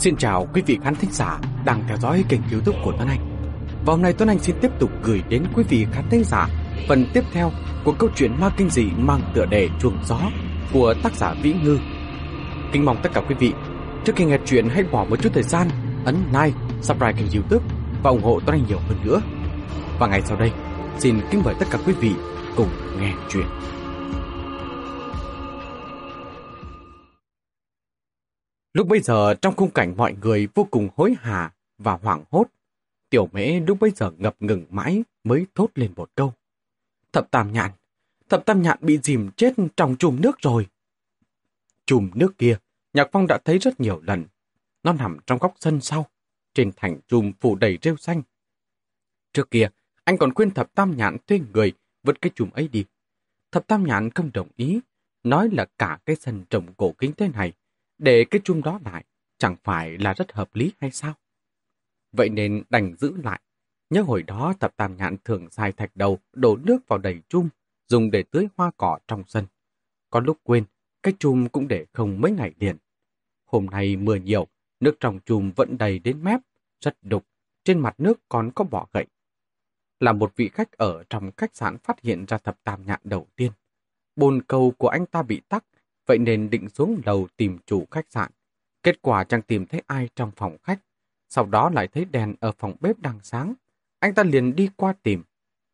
Xin chào quý vị khán thính giả đang theo dõi kênh youtube của Tuấn Anh. Và hôm nay Tuấn Anh xin tiếp tục gửi đến quý vị khán thính giả phần tiếp theo của câu chuyện ma kinh dị mang tựa đề chuồng gió của tác giả Vĩ Ngư. Kính mong tất cả quý vị, trước khi nghe chuyện hãy bỏ một chút thời gian ấn like, subscribe kênh youtube và ủng hộ Tuấn Anh nhiều hơn nữa. Và ngày sau đây, xin kính mời tất cả quý vị cùng nghe chuyện. Lúc bây giờ trong khung cảnh mọi người vô cùng hối hả và hoảng hốt, tiểu mễ lúc bây giờ ngập ngừng mãi mới thốt lên một câu. Thập tam nhạn, thập tam nhạn bị dìm chết trong chùm nước rồi. Chùm nước kia, Nhạc Phong đã thấy rất nhiều lần. Nó nằm trong góc sân sau, trên thành chùm phủ đầy rêu xanh. Trước kia, anh còn khuyên thập tam nhạn thuê người vứt cái chùm ấy đi. Thập tam nhạn không đồng ý, nói là cả cái sân trồng cổ kính thế này để cái chung đó lại, chẳng phải là rất hợp lý hay sao? Vậy nên đành giữ lại. Nhớ hồi đó tập tam nhạn thường xài thạch đầu đổ nước vào đầy chung, dùng để tưới hoa cỏ trong sân. Có lúc quên, cái chum cũng để không mấy ngày liền. Hôm nay mưa nhiều, nước trong chùm vẫn đầy đến mép, rất đục, trên mặt nước còn có bọ gậy. Là một vị khách ở trong khách sạn phát hiện ra thập tam nhạn đầu tiên. Bồn cầu của anh ta bị tắc, vậy nên định xuống lầu tìm chủ khách sạn. Kết quả chẳng tìm thấy ai trong phòng khách, sau đó lại thấy đèn ở phòng bếp đang sáng. Anh ta liền đi qua tìm,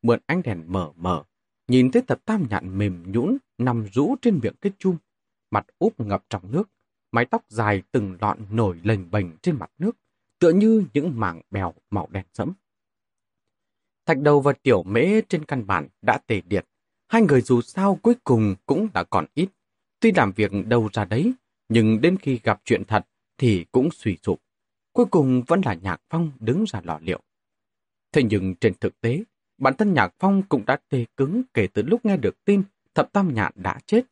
mượn ánh đèn mở mở, nhìn thấy tập tam nhạn mềm nhũn nằm rũ trên miệng cái chum, mặt úp ngập trong nước, mái tóc dài từng lọn nổi lềnh bềnh trên mặt nước, tựa như những mảng bèo màu đen sẫm. Thạch đầu và tiểu mễ trên căn bản đã tề điệt, hai người dù sao cuối cùng cũng đã còn ít Tuy làm việc đâu ra đấy, nhưng đến khi gặp chuyện thật thì cũng suy sụp. Cuối cùng vẫn là Nhạc Phong đứng ra lò liệu. Thế nhưng trên thực tế, bản thân Nhạc Phong cũng đã tê cứng kể từ lúc nghe được tin thập tam nhạn đã chết.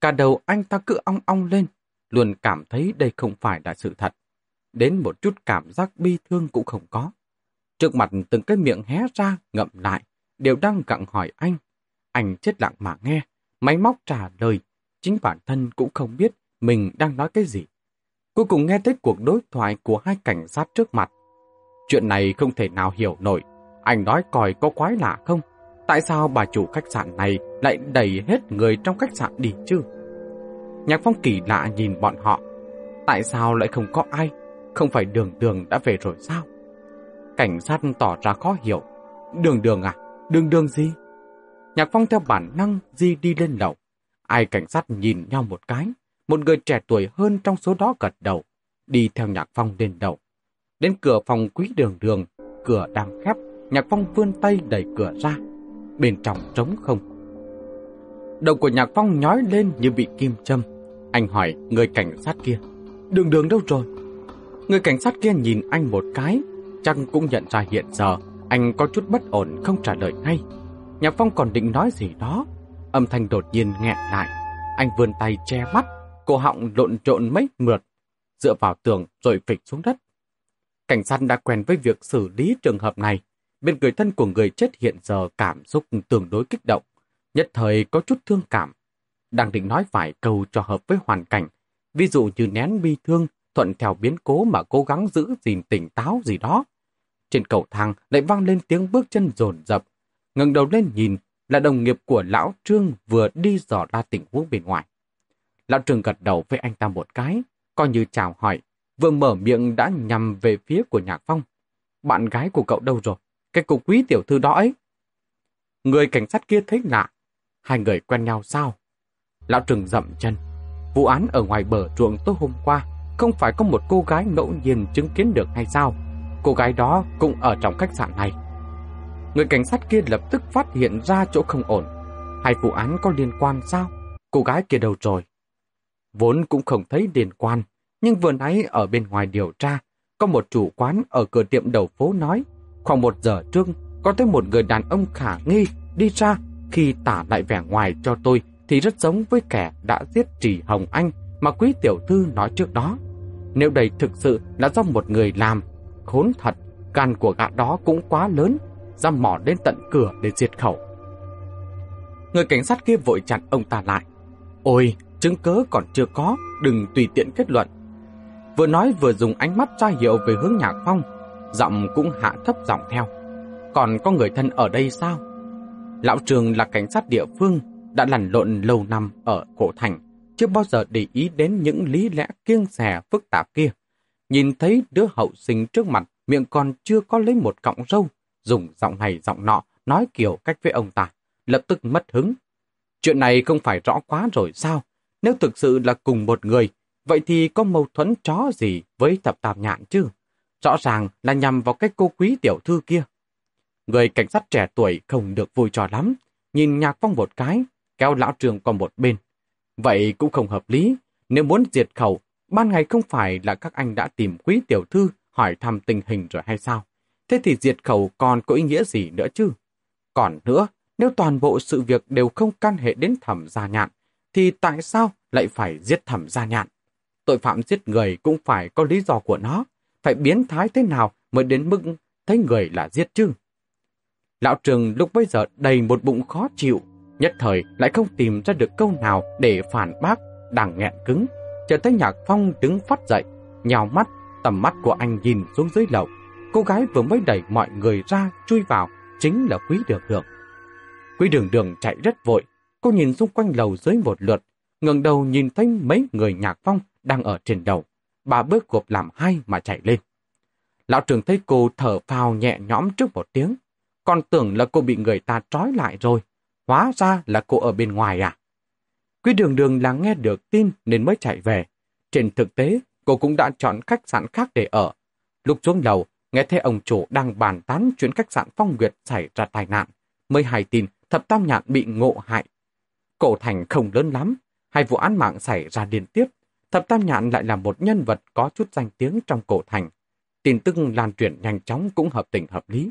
Cả đầu anh ta cứ ong ong lên, luôn cảm thấy đây không phải là sự thật. Đến một chút cảm giác bi thương cũng không có. Trước mặt từng cái miệng hé ra, ngậm lại, đều đang gặng hỏi anh. Anh chết lặng mà nghe, máy móc trả lời chính bản thân cũng không biết mình đang nói cái gì. Cuối cùng nghe thấy cuộc đối thoại của hai cảnh sát trước mặt. Chuyện này không thể nào hiểu nổi. Anh nói coi có quái lạ không? Tại sao bà chủ khách sạn này lại đẩy hết người trong khách sạn đi chứ? Nhạc phong kỳ lạ nhìn bọn họ. Tại sao lại không có ai? Không phải đường đường đã về rồi sao? Cảnh sát tỏ ra khó hiểu. Đường đường à? Đường đường gì? Nhạc phong theo bản năng di đi lên lầu. Ai cảnh sát nhìn nhau một cái, một người trẻ tuổi hơn trong số đó gật đầu, đi theo Nhạc Phong lên đầu. Đến cửa phòng quý đường đường, cửa đang khép, Nhạc Phong vươn tay đẩy cửa ra. Bên trong trống không. Đầu của Nhạc Phong nhói lên như bị kim châm. Anh hỏi người cảnh sát kia, đường đường đâu rồi? Người cảnh sát kia nhìn anh một cái, chắc cũng nhận ra hiện giờ anh có chút bất ổn không trả lời ngay. Nhạc Phong còn định nói gì đó, Âm thanh đột nhiên nghẹn lại. Anh vươn tay che mắt, cổ họng lộn trộn mấy mượt, dựa vào tường rồi phịch xuống đất. Cảnh sát đã quen với việc xử lý trường hợp này. Bên người thân của người chết hiện giờ cảm xúc tương đối kích động, nhất thời có chút thương cảm. Đang định nói vài câu cho hợp với hoàn cảnh, ví dụ như nén bi thương, thuận theo biến cố mà cố gắng giữ gìn tỉnh táo gì đó. Trên cầu thang lại vang lên tiếng bước chân rồn rập, ngẩng đầu lên nhìn là đồng nghiệp của Lão Trương vừa đi dò ra tình huống bên ngoài. Lão Trương gật đầu với anh ta một cái, coi như chào hỏi, vừa mở miệng đã nhằm về phía của Nhạc Phong. Bạn gái của cậu đâu rồi? Cái cục quý tiểu thư đó ấy. Người cảnh sát kia thấy lạ. Hai người quen nhau sao? Lão Trừng dậm chân. Vụ án ở ngoài bờ ruộng tối hôm qua không phải có một cô gái ngẫu nhiên chứng kiến được hay sao? Cô gái đó cũng ở trong khách sạn này. Người cảnh sát kia lập tức phát hiện ra chỗ không ổn. Hai vụ án có liên quan sao? Cô gái kia đâu rồi? Vốn cũng không thấy liên quan, nhưng vừa nãy ở bên ngoài điều tra, có một chủ quán ở cửa tiệm đầu phố nói, khoảng một giờ trước, có thấy một người đàn ông khả nghi đi ra khi tả lại vẻ ngoài cho tôi thì rất giống với kẻ đã giết Trì Hồng Anh mà quý tiểu thư nói trước đó. Nếu đây thực sự là do một người làm, khốn thật, gan của gã đó cũng quá lớn, ra mỏ đến tận cửa để diệt khẩu. Người cảnh sát kia vội chặn ông ta lại. Ôi, chứng cớ còn chưa có, đừng tùy tiện kết luận. vừa nói vừa dùng ánh mắt ra hiệu về hướng Nhạc Phong, giọng cũng hạ thấp giọng theo. Còn có người thân ở đây sao? Lão Trường là cảnh sát địa phương, đã lăn lộn lâu năm ở cổ thành, chưa bao giờ để ý đến những lý lẽ kiêng xè phức tạp kia. Nhìn thấy đứa hậu sinh trước mặt, miệng còn chưa có lấy một cọng râu, dùng giọng này giọng nọ, nói kiểu cách với ông ta, lập tức mất hứng. Chuyện này không phải rõ quá rồi sao? Nếu thực sự là cùng một người, vậy thì có mâu thuẫn chó gì với thập tạp nhạn chứ? Rõ ràng là nhằm vào cái cô quý tiểu thư kia. Người cảnh sát trẻ tuổi không được vui trò lắm, nhìn nhạc phong một cái, kéo lão trường qua một bên. Vậy cũng không hợp lý, nếu muốn diệt khẩu, ban ngày không phải là các anh đã tìm quý tiểu thư hỏi thăm tình hình rồi hay sao? Thế thì diệt khẩu còn có ý nghĩa gì nữa chứ? Còn nữa, nếu toàn bộ sự việc đều không can hệ đến thẩm gia nhạn, thì tại sao lại phải giết thẩm gia nhạn? Tội phạm giết người cũng phải có lý do của nó, phải biến thái thế nào mới đến mức thấy người là giết chứ? Lão Trường lúc bấy giờ đầy một bụng khó chịu, nhất thời lại không tìm ra được câu nào để phản bác, đang nghẹn cứng. Chờ thấy Nhạc Phong đứng phát dậy, nhào mắt, tầm mắt của anh nhìn xuống dưới lầu. Cô gái vừa mới đẩy mọi người ra, chui vào, chính là Quý Đường Đường. Quý Đường Đường chạy rất vội, cô nhìn xung quanh lầu dưới một lượt, ngẩng đầu nhìn thấy mấy người Nhạc Phong đang ở trên đầu. Bà bước gộp làm hai mà chạy lên. Lão trưởng thấy cô thở phào nhẹ nhõm trước một tiếng, còn tưởng là cô bị người ta trói lại rồi. Hóa ra là cô ở bên ngoài à? Quý đường đường là nghe được tin nên mới chạy về. Trên thực tế, cô cũng đã chọn khách sạn khác để ở. Lúc xuống lầu, nghe thấy ông chủ đang bàn tán chuyến khách sạn Phong Nguyệt xảy ra tai nạn. Mới hay tin thập tam nhạn bị ngộ hại. Cổ thành không lớn lắm, hai vụ án mạng xảy ra liên tiếp. Thập tam nhạn lại là một nhân vật có chút danh tiếng trong cổ thành. Tin tức lan truyền nhanh chóng cũng hợp tình hợp lý.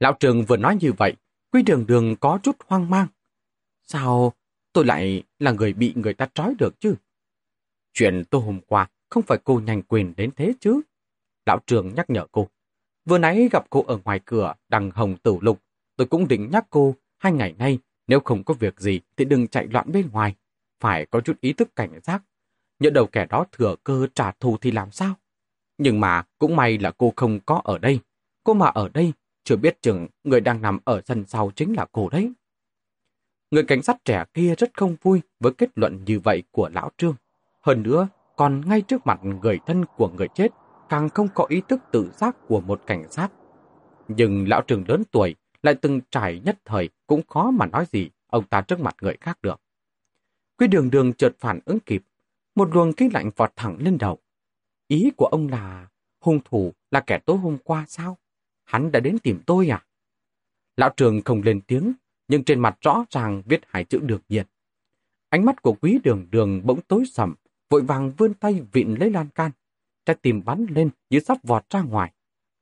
Lão trường vừa nói như vậy, Quý đường đường có chút hoang mang. Sao tôi lại là người bị người ta trói được chứ? Chuyện tôi hôm qua không phải cô nhanh quyền đến thế chứ? Lão trường nhắc nhở cô. Vừa nãy gặp cô ở ngoài cửa đằng hồng tử lục, tôi cũng định nhắc cô hai ngày nay nếu không có việc gì thì đừng chạy loạn bên ngoài. Phải có chút ý thức cảnh giác. Nhớ đầu kẻ đó thừa cơ trả thù thì làm sao? Nhưng mà cũng may là cô không có ở đây. Cô mà ở đây chưa biết chừng người đang nằm ở sân sau chính là cô đấy. Người cảnh sát trẻ kia rất không vui với kết luận như vậy của lão Trương. Hơn nữa, còn ngay trước mặt người thân của người chết, càng không có ý thức tự giác của một cảnh sát. Nhưng lão trường lớn tuổi, lại từng trải nhất thời cũng khó mà nói gì ông ta trước mặt người khác được. Quy đường đường chợt phản ứng kịp, một luồng khí lạnh vọt thẳng lên đầu. Ý của ông là hung thủ là kẻ tối hôm qua sao? hắn đã đến tìm tôi à? Lão trường không lên tiếng, nhưng trên mặt rõ ràng viết hai chữ được nhiệt. Ánh mắt của quý đường đường bỗng tối sầm, vội vàng vươn tay vịn lấy lan can. Trái tim bắn lên như sắp vọt ra ngoài.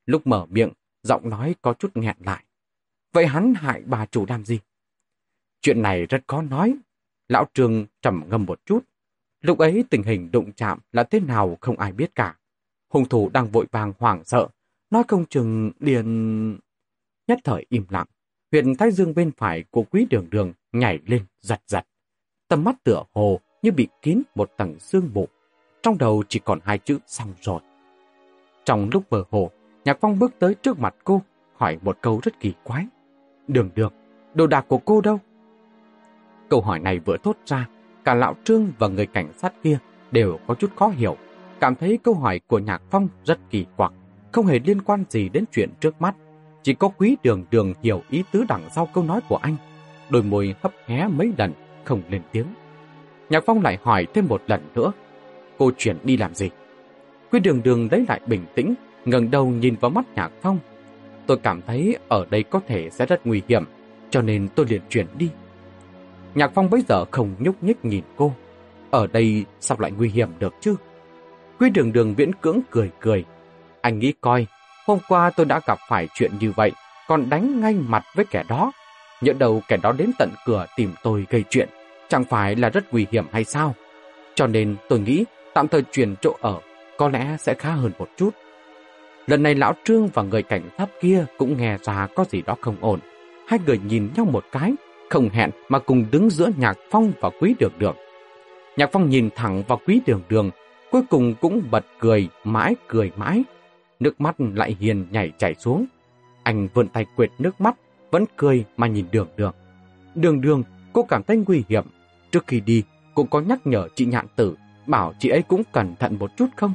Lúc mở miệng, giọng nói có chút nghẹn lại. Vậy hắn hại bà chủ làm gì? Chuyện này rất khó nói. Lão trương trầm ngâm một chút. Lúc ấy tình hình đụng chạm là thế nào không ai biết cả. Hung thủ đang vội vàng hoảng sợ, Nói không chừng liền... Nhất thời im lặng, huyện thái dương bên phải của quý đường đường nhảy lên giật giật. Tầm mắt tựa hồ như bị kín một tầng xương mù. Trong đầu chỉ còn hai chữ xong rồi. Trong lúc mơ hồ, Nhạc Phong bước tới trước mặt cô, hỏi một câu rất kỳ quái. Đường đường, đồ đạc của cô đâu? Câu hỏi này vừa thốt ra, cả Lão Trương và người cảnh sát kia đều có chút khó hiểu, cảm thấy câu hỏi của Nhạc Phong rất kỳ quặc không hề liên quan gì đến chuyện trước mắt. Chỉ có quý đường đường hiểu ý tứ đằng sau câu nói của anh. Đôi môi hấp hé mấy lần, không lên tiếng. Nhạc Phong lại hỏi thêm một lần nữa. Cô chuyển đi làm gì? Quy đường đường lấy lại bình tĩnh, ngẩng đầu nhìn vào mắt Nhạc Phong. Tôi cảm thấy ở đây có thể sẽ rất nguy hiểm, cho nên tôi liền chuyển đi. Nhạc Phong bây giờ không nhúc nhích nhìn cô. Ở đây sao lại nguy hiểm được chứ? Quy đường đường viễn cưỡng cười cười, anh nghĩ coi, hôm qua tôi đã gặp phải chuyện như vậy, còn đánh ngay mặt với kẻ đó. Nhỡ đầu kẻ đó đến tận cửa tìm tôi gây chuyện, chẳng phải là rất nguy hiểm hay sao? Cho nên tôi nghĩ tạm thời chuyển chỗ ở có lẽ sẽ khá hơn một chút. Lần này Lão Trương và người cảnh sát kia cũng nghe ra có gì đó không ổn. Hai người nhìn nhau một cái, không hẹn mà cùng đứng giữa Nhạc Phong và Quý Đường Đường. Nhạc Phong nhìn thẳng vào Quý Đường Đường, cuối cùng cũng bật cười, mãi cười mãi. Nước mắt lại hiền nhảy chảy xuống. Anh vươn tay quệt nước mắt, vẫn cười mà nhìn đường đường. Đường đường, cô cảm thấy nguy hiểm. Trước khi đi, cô có nhắc nhở chị nhạn tử, bảo chị ấy cũng cẩn thận một chút không?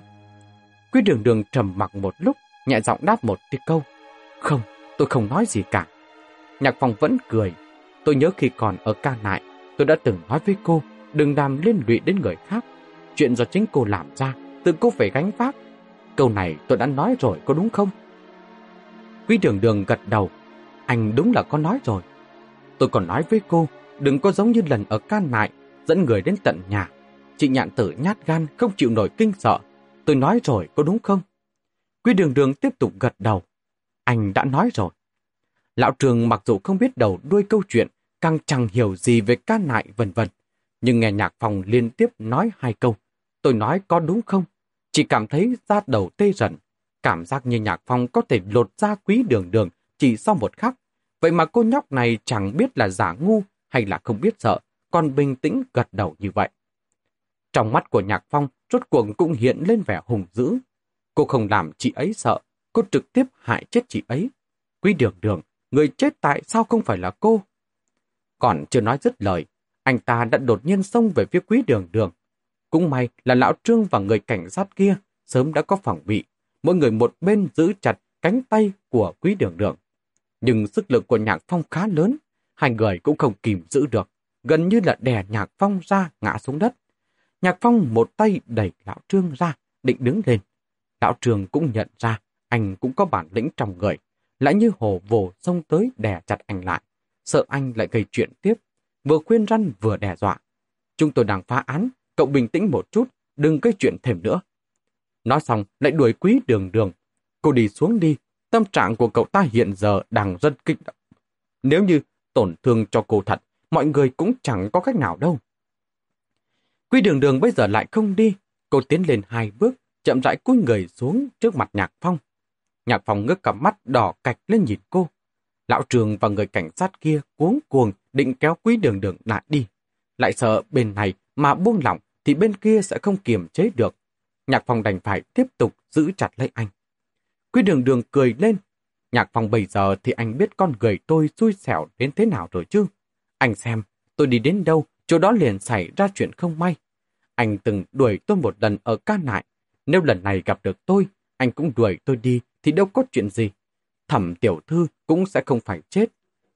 Quý đường đường trầm mặc một lúc, nhẹ giọng đáp một cái câu. Không, tôi không nói gì cả. Nhạc phòng vẫn cười. Tôi nhớ khi còn ở ca nại, tôi đã từng nói với cô, đừng làm liên lụy đến người khác. Chuyện do chính cô làm ra, tự cô phải gánh vác. Câu này tôi đã nói rồi, có đúng không? Quý đường đường gật đầu. Anh đúng là có nói rồi. Tôi còn nói với cô, đừng có giống như lần ở can nại, dẫn người đến tận nhà. Chị nhạn tử nhát gan, không chịu nổi kinh sợ. Tôi nói rồi, có đúng không? Quý đường đường tiếp tục gật đầu. Anh đã nói rồi. Lão trường mặc dù không biết đầu đuôi câu chuyện, càng chẳng hiểu gì về ca nại vân vân. Nhưng nghe nhạc phòng liên tiếp nói hai câu. Tôi nói có đúng không? Chỉ cảm thấy da đầu tê rần. Cảm giác như nhạc phong có thể lột ra quý đường đường chỉ sau một khắc. Vậy mà cô nhóc này chẳng biết là giả ngu hay là không biết sợ, còn bình tĩnh gật đầu như vậy. Trong mắt của nhạc phong, rốt cuộc cũng hiện lên vẻ hùng dữ. Cô không làm chị ấy sợ, cô trực tiếp hại chết chị ấy. Quý đường đường, người chết tại sao không phải là cô? Còn chưa nói dứt lời, anh ta đã đột nhiên xông về phía quý đường đường. Cũng may là lão trương và người cảnh sát kia sớm đã có phòng bị. Mỗi người một bên giữ chặt cánh tay của quý đường đường. Nhưng sức lực của nhạc phong khá lớn, hai người cũng không kìm giữ được, gần như là đè nhạc phong ra ngã xuống đất. Nhạc phong một tay đẩy lão trương ra, định đứng lên. Lão trương cũng nhận ra anh cũng có bản lĩnh trong người, lại như hồ vồ xông tới đè chặt anh lại, sợ anh lại gây chuyện tiếp, vừa khuyên răn vừa đe dọa. Chúng tôi đang phá án, cậu bình tĩnh một chút, đừng gây chuyện thêm nữa. Nói xong lại đuổi quý đường đường. Cô đi xuống đi, tâm trạng của cậu ta hiện giờ đang rất kích động. Nếu như tổn thương cho cô thật, mọi người cũng chẳng có cách nào đâu. Quý đường đường bây giờ lại không đi, cô tiến lên hai bước, chậm rãi cúi người xuống trước mặt Nhạc Phong. Nhạc Phong ngước cặp mắt đỏ cạch lên nhìn cô. Lão trường và người cảnh sát kia cuống cuồng định kéo quý đường đường lại đi. Lại sợ bên này mà buông lỏng thì bên kia sẽ không kiềm chế được. Nhạc Phong đành phải tiếp tục giữ chặt lấy anh. Quý đường đường cười lên. Nhạc Phong bây giờ thì anh biết con người tôi xui xẻo đến thế nào rồi chứ. Anh xem, tôi đi đến đâu, chỗ đó liền xảy ra chuyện không may. Anh từng đuổi tôi một lần ở ca nại. Nếu lần này gặp được tôi, anh cũng đuổi tôi đi thì đâu có chuyện gì. Thẩm tiểu thư cũng sẽ không phải chết.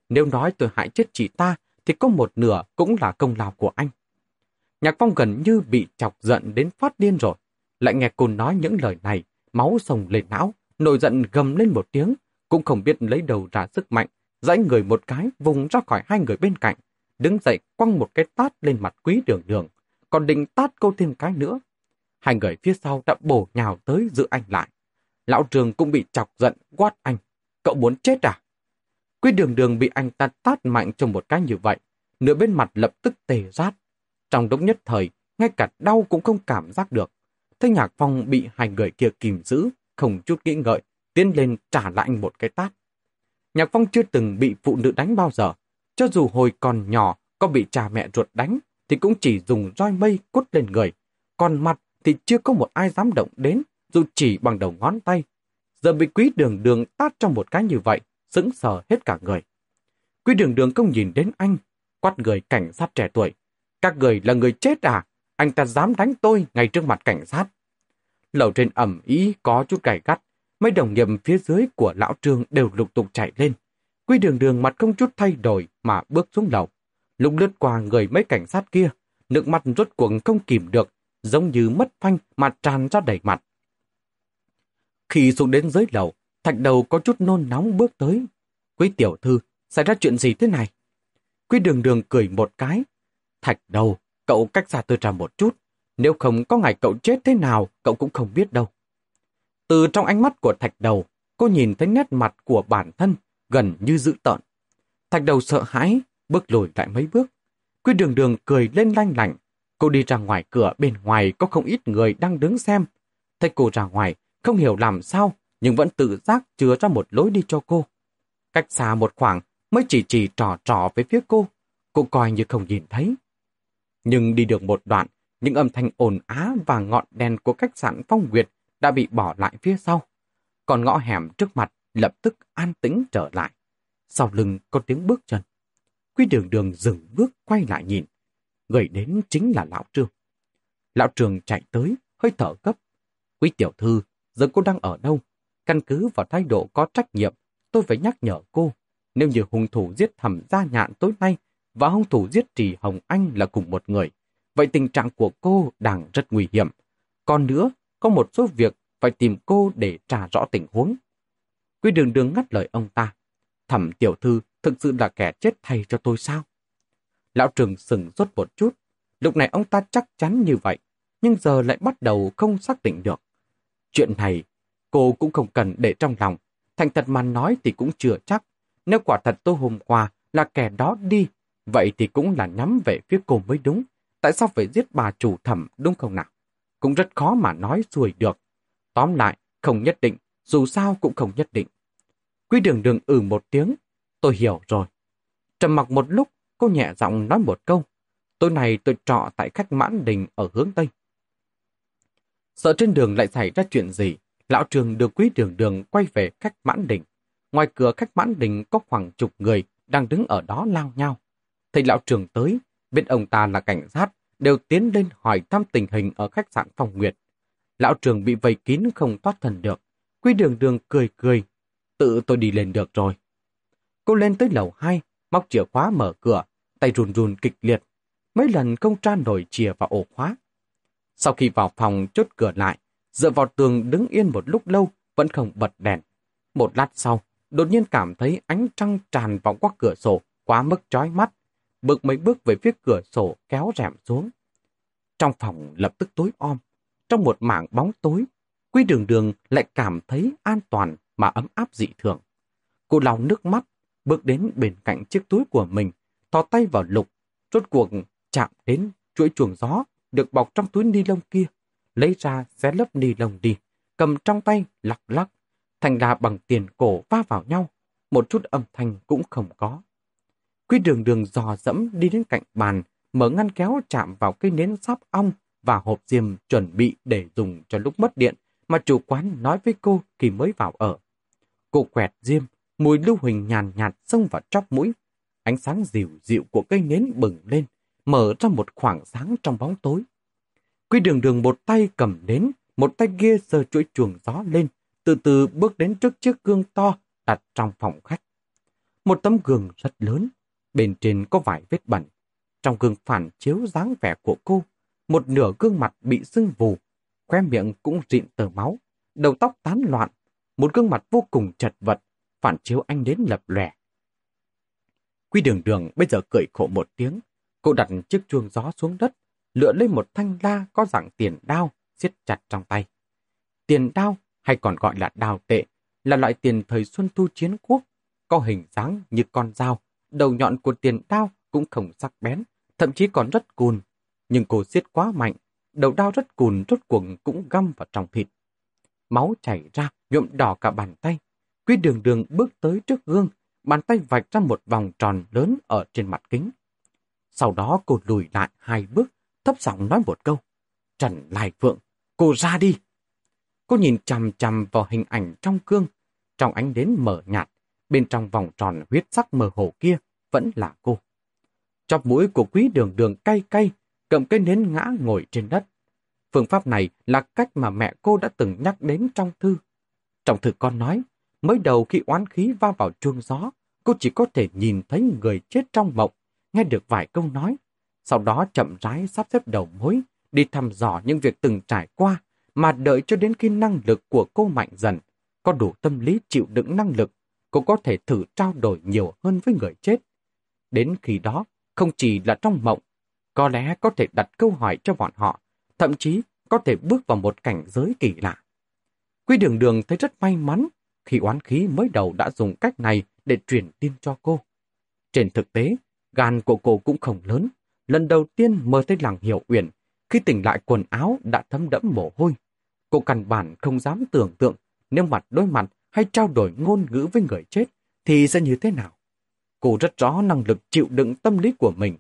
Nếu nói tôi hại chết chị ta, thì có một nửa cũng là công lao của anh. Nhạc Phong gần như bị chọc giận đến phát điên rồi. Lại nghe cô nói những lời này, máu sồng lên não, nổi giận gầm lên một tiếng, cũng không biết lấy đầu ra sức mạnh, dãy người một cái vùng ra khỏi hai người bên cạnh, đứng dậy quăng một cái tát lên mặt quý đường đường, còn định tát cô thêm cái nữa. Hai người phía sau đã bổ nhào tới giữ anh lại. Lão trường cũng bị chọc giận quát anh. Cậu muốn chết à? Quý đường đường bị anh ta tát mạnh trong một cái như vậy, nửa bên mặt lập tức tề rát. Trong đống nhất thời, ngay cả đau cũng không cảm giác được. Thế nhạc phong bị hai người kia kìm giữ, không chút nghĩ ngợi, tiến lên trả lại anh một cái tát. Nhạc phong chưa từng bị phụ nữ đánh bao giờ. Cho dù hồi còn nhỏ có bị cha mẹ ruột đánh, thì cũng chỉ dùng roi mây cút lên người. Còn mặt thì chưa có một ai dám động đến, dù chỉ bằng đầu ngón tay. Giờ bị quý đường đường tát trong một cái như vậy, sững sờ hết cả người. Quý đường đường không nhìn đến anh, quát người cảnh sát trẻ tuổi. Các người là người chết à? Anh ta dám đánh tôi ngay trước mặt cảnh sát. Lầu trên ẩm ý có chút gầy gắt, mấy đồng nghiệp phía dưới của lão trương đều lục tục chạy lên. Quy đường đường mặt không chút thay đổi mà bước xuống lầu. Lúc lướt qua người mấy cảnh sát kia, nước mặt rốt cuộc không kìm được, giống như mất phanh mà tràn ra đầy mặt. Khi xuống đến dưới lầu, thạch đầu có chút nôn nóng bước tới. Quý tiểu thư, xảy ra chuyện gì thế này? Quý đường đường cười một cái. Thạch đầu, cậu cách xa tôi ra một chút. Nếu không có ngày cậu chết thế nào, cậu cũng không biết đâu. Từ trong ánh mắt của thạch đầu, cô nhìn thấy nét mặt của bản thân gần như dữ tợn. Thạch đầu sợ hãi, bước lùi lại mấy bước. Quý đường đường cười lên lanh lảnh. Cô đi ra ngoài cửa bên ngoài có không ít người đang đứng xem. Thấy cô ra ngoài, không hiểu làm sao, nhưng vẫn tự giác chứa ra một lối đi cho cô. Cách xa một khoảng, mới chỉ chỉ trò trò với phía cô. Cô coi như không nhìn thấy. Nhưng đi được một đoạn, những âm thanh ồn á và ngọn đèn của khách sạn Phong Nguyệt đã bị bỏ lại phía sau. Còn ngõ hẻm trước mặt lập tức an tĩnh trở lại. Sau lưng có tiếng bước chân. Quy đường đường dừng bước quay lại nhìn. Người đến chính là Lão Trương. Lão Trường chạy tới, hơi thở gấp. Quý tiểu thư, giờ cô đang ở đâu? Căn cứ vào thái độ có trách nhiệm, tôi phải nhắc nhở cô. Nếu như hung thủ giết thẩm gia nhạn tối nay và hung thủ giết trì Hồng Anh là cùng một người, vậy tình trạng của cô đang rất nguy hiểm. Còn nữa, có một số việc phải tìm cô để trả rõ tình huống. Quý đường đường ngắt lời ông ta. Thẩm tiểu thư thực sự là kẻ chết thay cho tôi sao? Lão trường sừng rốt một chút. Lúc này ông ta chắc chắn như vậy, nhưng giờ lại bắt đầu không xác định được. Chuyện này, cô cũng không cần để trong lòng. Thành thật mà nói thì cũng chưa chắc. Nếu quả thật tôi hôm qua là kẻ đó đi, vậy thì cũng là nhắm về phía cô mới đúng. Tại sao phải giết bà chủ thẩm đúng không nào? Cũng rất khó mà nói xuôi được. Tóm lại, không nhất định, dù sao cũng không nhất định. Quý đường đường ừ một tiếng, tôi hiểu rồi. Trầm mặc một lúc, cô nhẹ giọng nói một câu. Tối nay tôi trọ tại khách mãn đình ở hướng Tây. Sợ trên đường lại xảy ra chuyện gì, lão trường đưa quý đường đường quay về khách mãn đình. Ngoài cửa khách mãn đình có khoảng chục người đang đứng ở đó lao nhau. Thầy lão trường tới, bên ông ta là cảnh sát, đều tiến lên hỏi thăm tình hình ở khách sạn Phong Nguyệt. Lão trường bị vây kín không thoát thần được. Quý đường đường cười cười. Tự tôi đi lên được rồi. Cô lên tới lầu 2, móc chìa khóa mở cửa, tay run run kịch liệt. Mấy lần không tra nổi chìa vào ổ khóa. Sau khi vào phòng chốt cửa lại, dựa vào tường đứng yên một lúc lâu, vẫn không bật đèn. Một lát sau, đột nhiên cảm thấy ánh trăng tràn vào qua cửa sổ, quá mức chói mắt. Bước mấy bước về phía cửa sổ kéo rèm xuống. Trong phòng lập tức tối om, trong một mảng bóng tối, Quy đường đường lại cảm thấy an toàn mà ấm áp dị thường. Cô lau nước mắt, bước đến bên cạnh chiếc túi của mình, thò tay vào lục, rốt cuộc chạm đến chuỗi chuồng gió được bọc trong túi ni lông kia, lấy ra xé lớp ni lông đi, cầm trong tay lắc lắc, thành ra bằng tiền cổ va vào nhau, một chút âm thanh cũng không có. Quy đường đường dò dẫm đi đến cạnh bàn, mở ngăn kéo chạm vào cây nến sáp ong và hộp diêm chuẩn bị để dùng cho lúc mất điện mà chủ quán nói với cô khi mới vào ở. Cô quẹt diêm, mùi lưu huỳnh nhàn nhạt xông vào chóp mũi. Ánh sáng dịu dịu của cây nến bừng lên, mở ra một khoảng sáng trong bóng tối. Quy đường đường một tay cầm nến, một tay kia sờ chuỗi chuồng gió lên, từ từ bước đến trước chiếc gương to đặt trong phòng khách. Một tấm gương rất lớn, bên trên có vài vết bẩn. Trong gương phản chiếu dáng vẻ của cô, một nửa gương mặt bị sưng vù, khóe miệng cũng rịn tờ máu, đầu tóc tán loạn, một gương mặt vô cùng chật vật, phản chiếu anh đến lập lòe. Quy đường đường bây giờ cười khổ một tiếng, cô đặt chiếc chuông gió xuống đất, lựa lên một thanh la có dạng tiền đao, siết chặt trong tay. Tiền đao, hay còn gọi là đao tệ, là loại tiền thời Xuân Thu Chiến Quốc, có hình dáng như con dao, đầu nhọn của tiền đao cũng không sắc bén, thậm chí còn rất cùn. Nhưng cô siết quá mạnh, đầu đao rất cùn rốt cuộc cũng găm vào trong thịt. Máu chảy ra, nhuộm đỏ cả bàn tay. Quý đường đường bước tới trước gương, bàn tay vạch ra một vòng tròn lớn ở trên mặt kính. Sau đó cô lùi lại hai bước, thấp giọng nói một câu. Trần Lai Phượng, cô ra đi. Cô nhìn chằm chằm vào hình ảnh trong gương, trong ánh đến mở nhạt, bên trong vòng tròn huyết sắc mờ hồ kia vẫn là cô. Chọc mũi của quý đường đường cay cay, cầm cây nến ngã ngồi trên đất. Phương pháp này là cách mà mẹ cô đã từng nhắc đến trong thư. Trong thư con nói, mới đầu khi oán khí va vào chuông gió, cô chỉ có thể nhìn thấy người chết trong mộng, nghe được vài câu nói. Sau đó chậm rãi sắp xếp đầu mối, đi thăm dò những việc từng trải qua, mà đợi cho đến khi năng lực của cô mạnh dần, có đủ tâm lý chịu đựng năng lực, cô có thể thử trao đổi nhiều hơn với người chết. Đến khi đó, không chỉ là trong mộng, có lẽ có thể đặt câu hỏi cho bọn họ, thậm chí có thể bước vào một cảnh giới kỳ lạ. Quy đường đường thấy rất may mắn khi oán khí mới đầu đã dùng cách này để truyền tin cho cô. Trên thực tế, gan của cô cũng không lớn. Lần đầu tiên mơ thấy làng hiểu uyển, khi tỉnh lại quần áo đã thấm đẫm mồ hôi. Cô căn bản không dám tưởng tượng nếu mặt đối mặt hay trao đổi ngôn ngữ với người chết thì sẽ như thế nào. Cô rất rõ năng lực chịu đựng tâm lý của mình.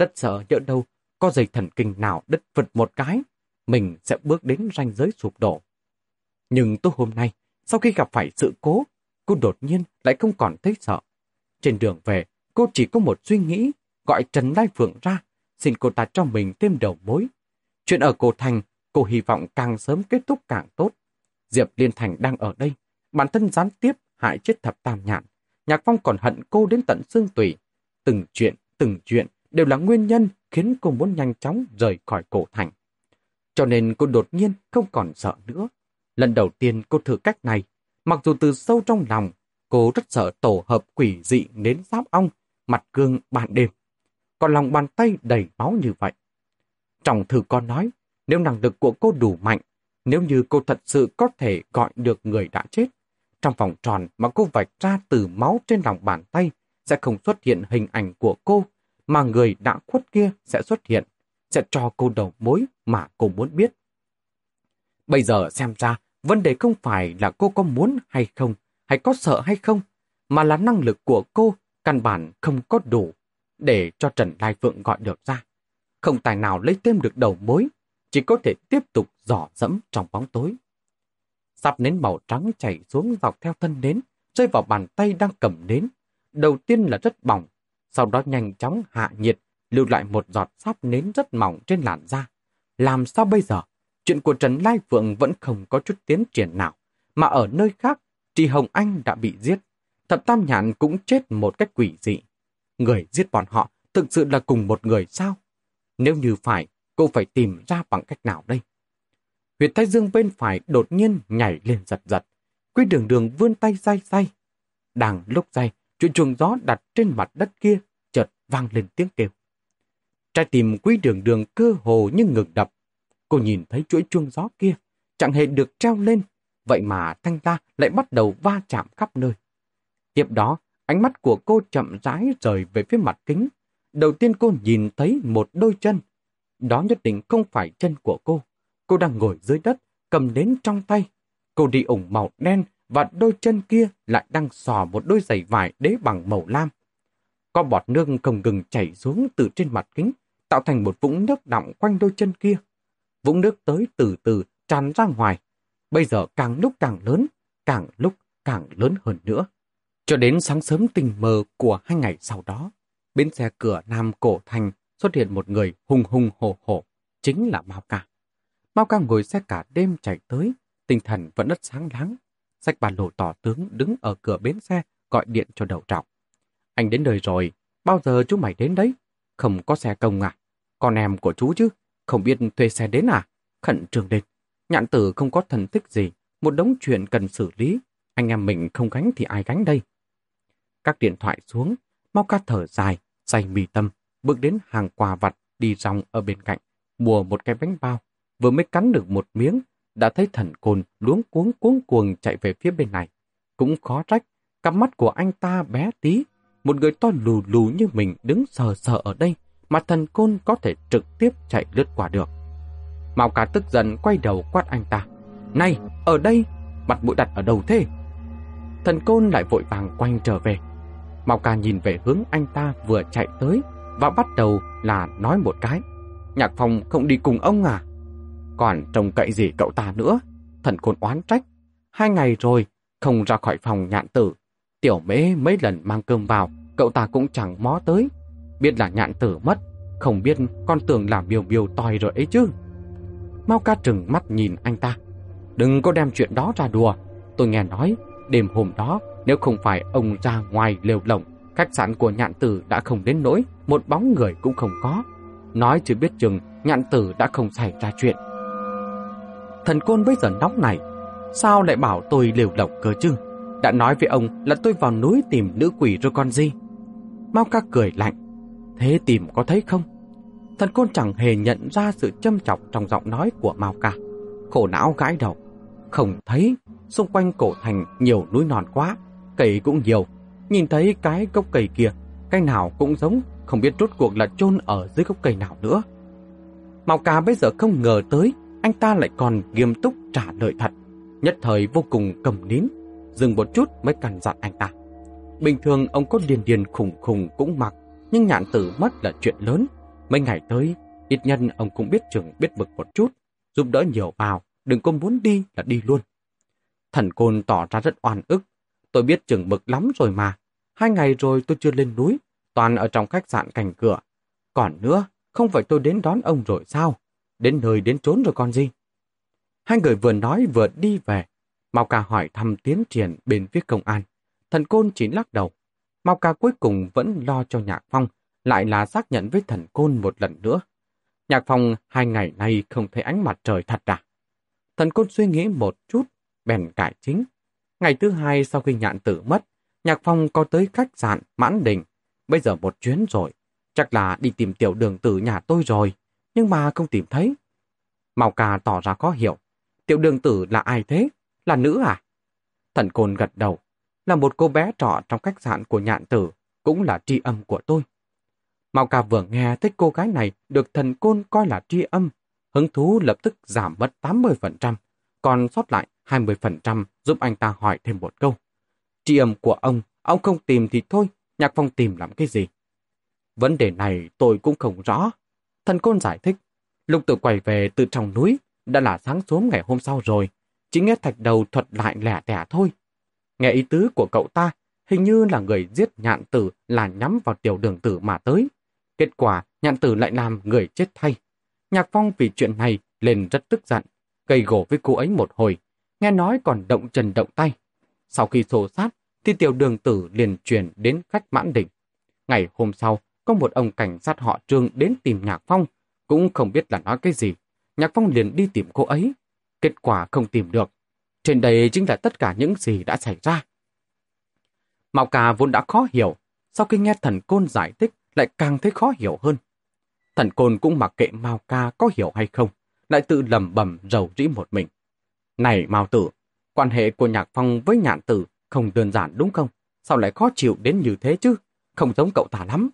Rất sợ nhỡ đâu có dây thần kinh nào đứt vật một cái, mình sẽ bước đến ranh giới sụp đổ. Nhưng tối hôm nay, sau khi gặp phải sự cố, cô đột nhiên lại không còn thấy sợ. Trên đường về, cô chỉ có một suy nghĩ, gọi Trần Lai Phượng ra, xin cô ta cho mình thêm đầu mối. Chuyện ở cổ thành, cô hy vọng càng sớm kết thúc càng tốt. Diệp Liên Thành đang ở đây, bản thân gián tiếp hại chết thập tam nhạn. Nhạc Phong còn hận cô đến tận xương tủy. Từng chuyện, từng chuyện đều là nguyên nhân khiến cô muốn nhanh chóng rời khỏi cổ thành. Cho nên cô đột nhiên không còn sợ nữa. Lần đầu tiên cô thử cách này, mặc dù từ sâu trong lòng, cô rất sợ tổ hợp quỷ dị nến giáp ong, mặt gương ban đêm. Còn lòng bàn tay đầy máu như vậy. Trong thư con nói, nếu năng lực của cô đủ mạnh, nếu như cô thật sự có thể gọi được người đã chết, trong vòng tròn mà cô vạch ra từ máu trên lòng bàn tay sẽ không xuất hiện hình ảnh của cô, mà người đã khuất kia sẽ xuất hiện, sẽ cho cô đầu mối mà cô muốn biết. Bây giờ xem ra, vấn đề không phải là cô có muốn hay không, hay có sợ hay không, mà là năng lực của cô căn bản không có đủ để cho Trần Lai Phượng gọi được ra. Không tài nào lấy thêm được đầu mối, chỉ có thể tiếp tục dò dẫm trong bóng tối. Sắp nến màu trắng chảy xuống dọc theo thân nến, rơi vào bàn tay đang cầm nến. Đầu tiên là rất bỏng, sau đó nhanh chóng hạ nhiệt, lưu lại một giọt sáp nến rất mỏng trên làn da. Làm sao bây giờ? Chuyện của Trần Lai Phượng vẫn không có chút tiến triển nào, mà ở nơi khác, Trì Hồng Anh đã bị giết. Thập Tam Nhạn cũng chết một cách quỷ dị. Người giết bọn họ thực sự là cùng một người sao? Nếu như phải, cô phải tìm ra bằng cách nào đây? Huyệt thái dương bên phải đột nhiên nhảy lên giật giật. Quy đường đường vươn tay say say. Đang lúc say, chuyện chuồng gió đặt trên mặt đất kia chợt vang lên tiếng kêu. Trái tim quý đường đường cơ hồ như ngừng đập. Cô nhìn thấy chuỗi chuông gió kia, chẳng hề được treo lên, vậy mà thanh ta lại bắt đầu va chạm khắp nơi. Tiếp đó, ánh mắt của cô chậm rãi rời về phía mặt kính. Đầu tiên cô nhìn thấy một đôi chân. Đó nhất định không phải chân của cô. Cô đang ngồi dưới đất, cầm đến trong tay. Cô đi ủng màu đen và đôi chân kia lại đang sò một đôi giày vải đế bằng màu lam. Có bọt nước không ngừng chảy xuống từ trên mặt kính, tạo thành một vũng nước đọng quanh đôi chân kia. Vũng nước tới từ từ tràn ra ngoài. Bây giờ càng lúc càng lớn, càng lúc càng lớn hơn nữa. Cho đến sáng sớm tình mờ của hai ngày sau đó, bên xe cửa Nam Cổ Thành xuất hiện một người hùng hùng hổ hổ, chính là Mao Ca. Mao Ca ngồi xe cả đêm chạy tới, tinh thần vẫn rất sáng láng. Sách bà lộ tỏ tướng đứng ở cửa bến xe gọi điện cho đầu trọng. Anh đến đời rồi, bao giờ chú mày đến đấy? Không có xe công à? Con em của chú chứ, không biết thuê xe đến à? Khẩn trương lên. Nhạn tử không có thần thích gì, một đống chuyện cần xử lý. Anh em mình không gánh thì ai gánh đây? Các điện thoại xuống, Mau ca thở dài, say mì tâm, bước đến hàng quà vặt đi rong ở bên cạnh, mua một cái bánh bao. Vừa mới cắn được một miếng, đã thấy thần côn luống cuống cuống cuồng chạy về phía bên này. Cũng khó trách, cặp mắt của anh ta bé tí, một người to lù lù như mình đứng sờ sờ ở đây, mà thần côn có thể trực tiếp chạy lướt qua được. Mao ca tức giận quay đầu quát anh ta. Này, ở đây, mặt mũi đặt ở đâu thế? Thần côn lại vội vàng quanh trở về. Mao ca nhìn về hướng anh ta vừa chạy tới và bắt đầu là nói một cái. Nhạc phòng không đi cùng ông à? Còn trông cậy gì cậu ta nữa? Thần côn oán trách. Hai ngày rồi, không ra khỏi phòng nhạn tử. Tiểu mễ mấy lần mang cơm vào, cậu ta cũng chẳng mó tới. Biết là nhạn tử mất, không biết con tưởng làm biều biều tòi rồi ấy chứ. Mau ca trừng mắt nhìn anh ta. Đừng có đem chuyện đó ra đùa. Tôi nghe nói, đêm hôm đó, nếu không phải ông ra ngoài lều lồng, khách sạn của nhạn tử đã không đến nỗi, một bóng người cũng không có. Nói chứ biết chừng, nhạn tử đã không xảy ra chuyện. Thần côn bây giờ nóng này, sao lại bảo tôi liều lồng cơ chứ? Đã nói với ông là tôi vào núi tìm nữ quỷ rồi con gì? Mau ca cười lạnh. Thế tìm có thấy không? Thần côn chẳng hề nhận ra sự châm chọc trong giọng nói của Mao ca. Khổ não gãi đầu. Không thấy, xung quanh cổ thành nhiều núi non quá, cây cũng nhiều. Nhìn thấy cái gốc cây kia, cái nào cũng giống, không biết rốt cuộc là chôn ở dưới gốc cây nào nữa. Mao ca bây giờ không ngờ tới, anh ta lại còn nghiêm túc trả lời thật. Nhất thời vô cùng cầm nín, dừng một chút mới cằn dặn anh ta. Bình thường ông có điền điền khủng khủng cũng mặc, nhưng nhạn tử mất là chuyện lớn. Mấy ngày tới, Ít nhân ông cũng biết chừng biết bực một chút, giúp đỡ nhiều vào, đừng có muốn đi là đi luôn. Thần côn tỏ ra rất oan ức. Tôi biết chừng bực lắm rồi mà. Hai ngày rồi tôi chưa lên núi, toàn ở trong khách sạn cành cửa. Còn nữa, không phải tôi đến đón ông rồi sao? Đến nơi đến trốn rồi còn gì? Hai người vừa nói vừa đi về. Mao ca hỏi thăm tiến triển bên phía công an. Thần côn chỉ lắc đầu. Mao ca cuối cùng vẫn lo cho Nhạc Phong, lại là xác nhận với thần côn một lần nữa. Nhạc Phong hai ngày nay không thấy ánh mặt trời thật à? Thần côn suy nghĩ một chút, bèn cải chính. Ngày thứ hai sau khi nhạn tử mất, Nhạc Phong có tới khách sạn mãn đình. Bây giờ một chuyến rồi, chắc là đi tìm tiểu đường tử nhà tôi rồi, nhưng mà không tìm thấy. Mao ca tỏ ra khó hiểu. Tiểu đường tử là ai thế? Là nữ à? Thần côn gật đầu. Là một cô bé trọ trong khách sạn của nhạn tử, cũng là tri âm của tôi. Mao ca vừa nghe thấy cô gái này được thần côn coi là tri âm, hứng thú lập tức giảm mất 80%, còn sót lại 20% giúp anh ta hỏi thêm một câu. Tri âm của ông, ông không tìm thì thôi, Nhạc Phong tìm làm cái gì? Vấn đề này tôi cũng không rõ. Thần côn giải thích, lục tử quay về từ trong núi, đã là sáng sớm ngày hôm sau rồi, chỉ nghe thạch đầu thuật lại lẻ tẻ thôi. Nghe ý tứ của cậu ta, hình như là người giết nhạn tử là nhắm vào tiểu đường tử mà tới. Kết quả, nhạn tử lại làm người chết thay. Nhạc Phong vì chuyện này lên rất tức giận, gây gổ với cô ấy một hồi, nghe nói còn động chân động tay. Sau khi xô sát, thì tiểu đường tử liền truyền đến khách mãn đỉnh. Ngày hôm sau, có một ông cảnh sát họ trương đến tìm Nhạc Phong, cũng không biết là nói cái gì. Nhạc Phong liền đi tìm cô ấy. Kết quả không tìm được. Trên đây chính là tất cả những gì đã xảy ra. Mạo Cà vốn đã khó hiểu, sau khi nghe thần côn giải thích lại càng thấy khó hiểu hơn. Thần côn cũng mặc kệ Mao Ca có hiểu hay không, lại tự lầm bầm rầu rĩ một mình. Này Mao Tử, quan hệ của Nhạc Phong với Nhạn Tử không đơn giản đúng không? Sao lại khó chịu đến như thế chứ? Không giống cậu ta lắm.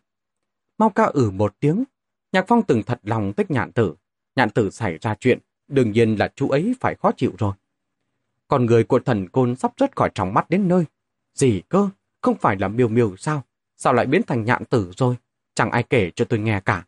Mao Ca ử một tiếng. Nhạc Phong từng thật lòng thích Nhạn Tử. Nhạn Tử xảy ra chuyện, đương nhiên là chú ấy phải khó chịu rồi. Còn người của thần côn sắp rớt khỏi trong mắt đến nơi. Gì cơ? Không phải là miêu miêu sao? Sao lại biến thành nhạn tử rồi? Chẳng ai kể cho tôi nghe cả.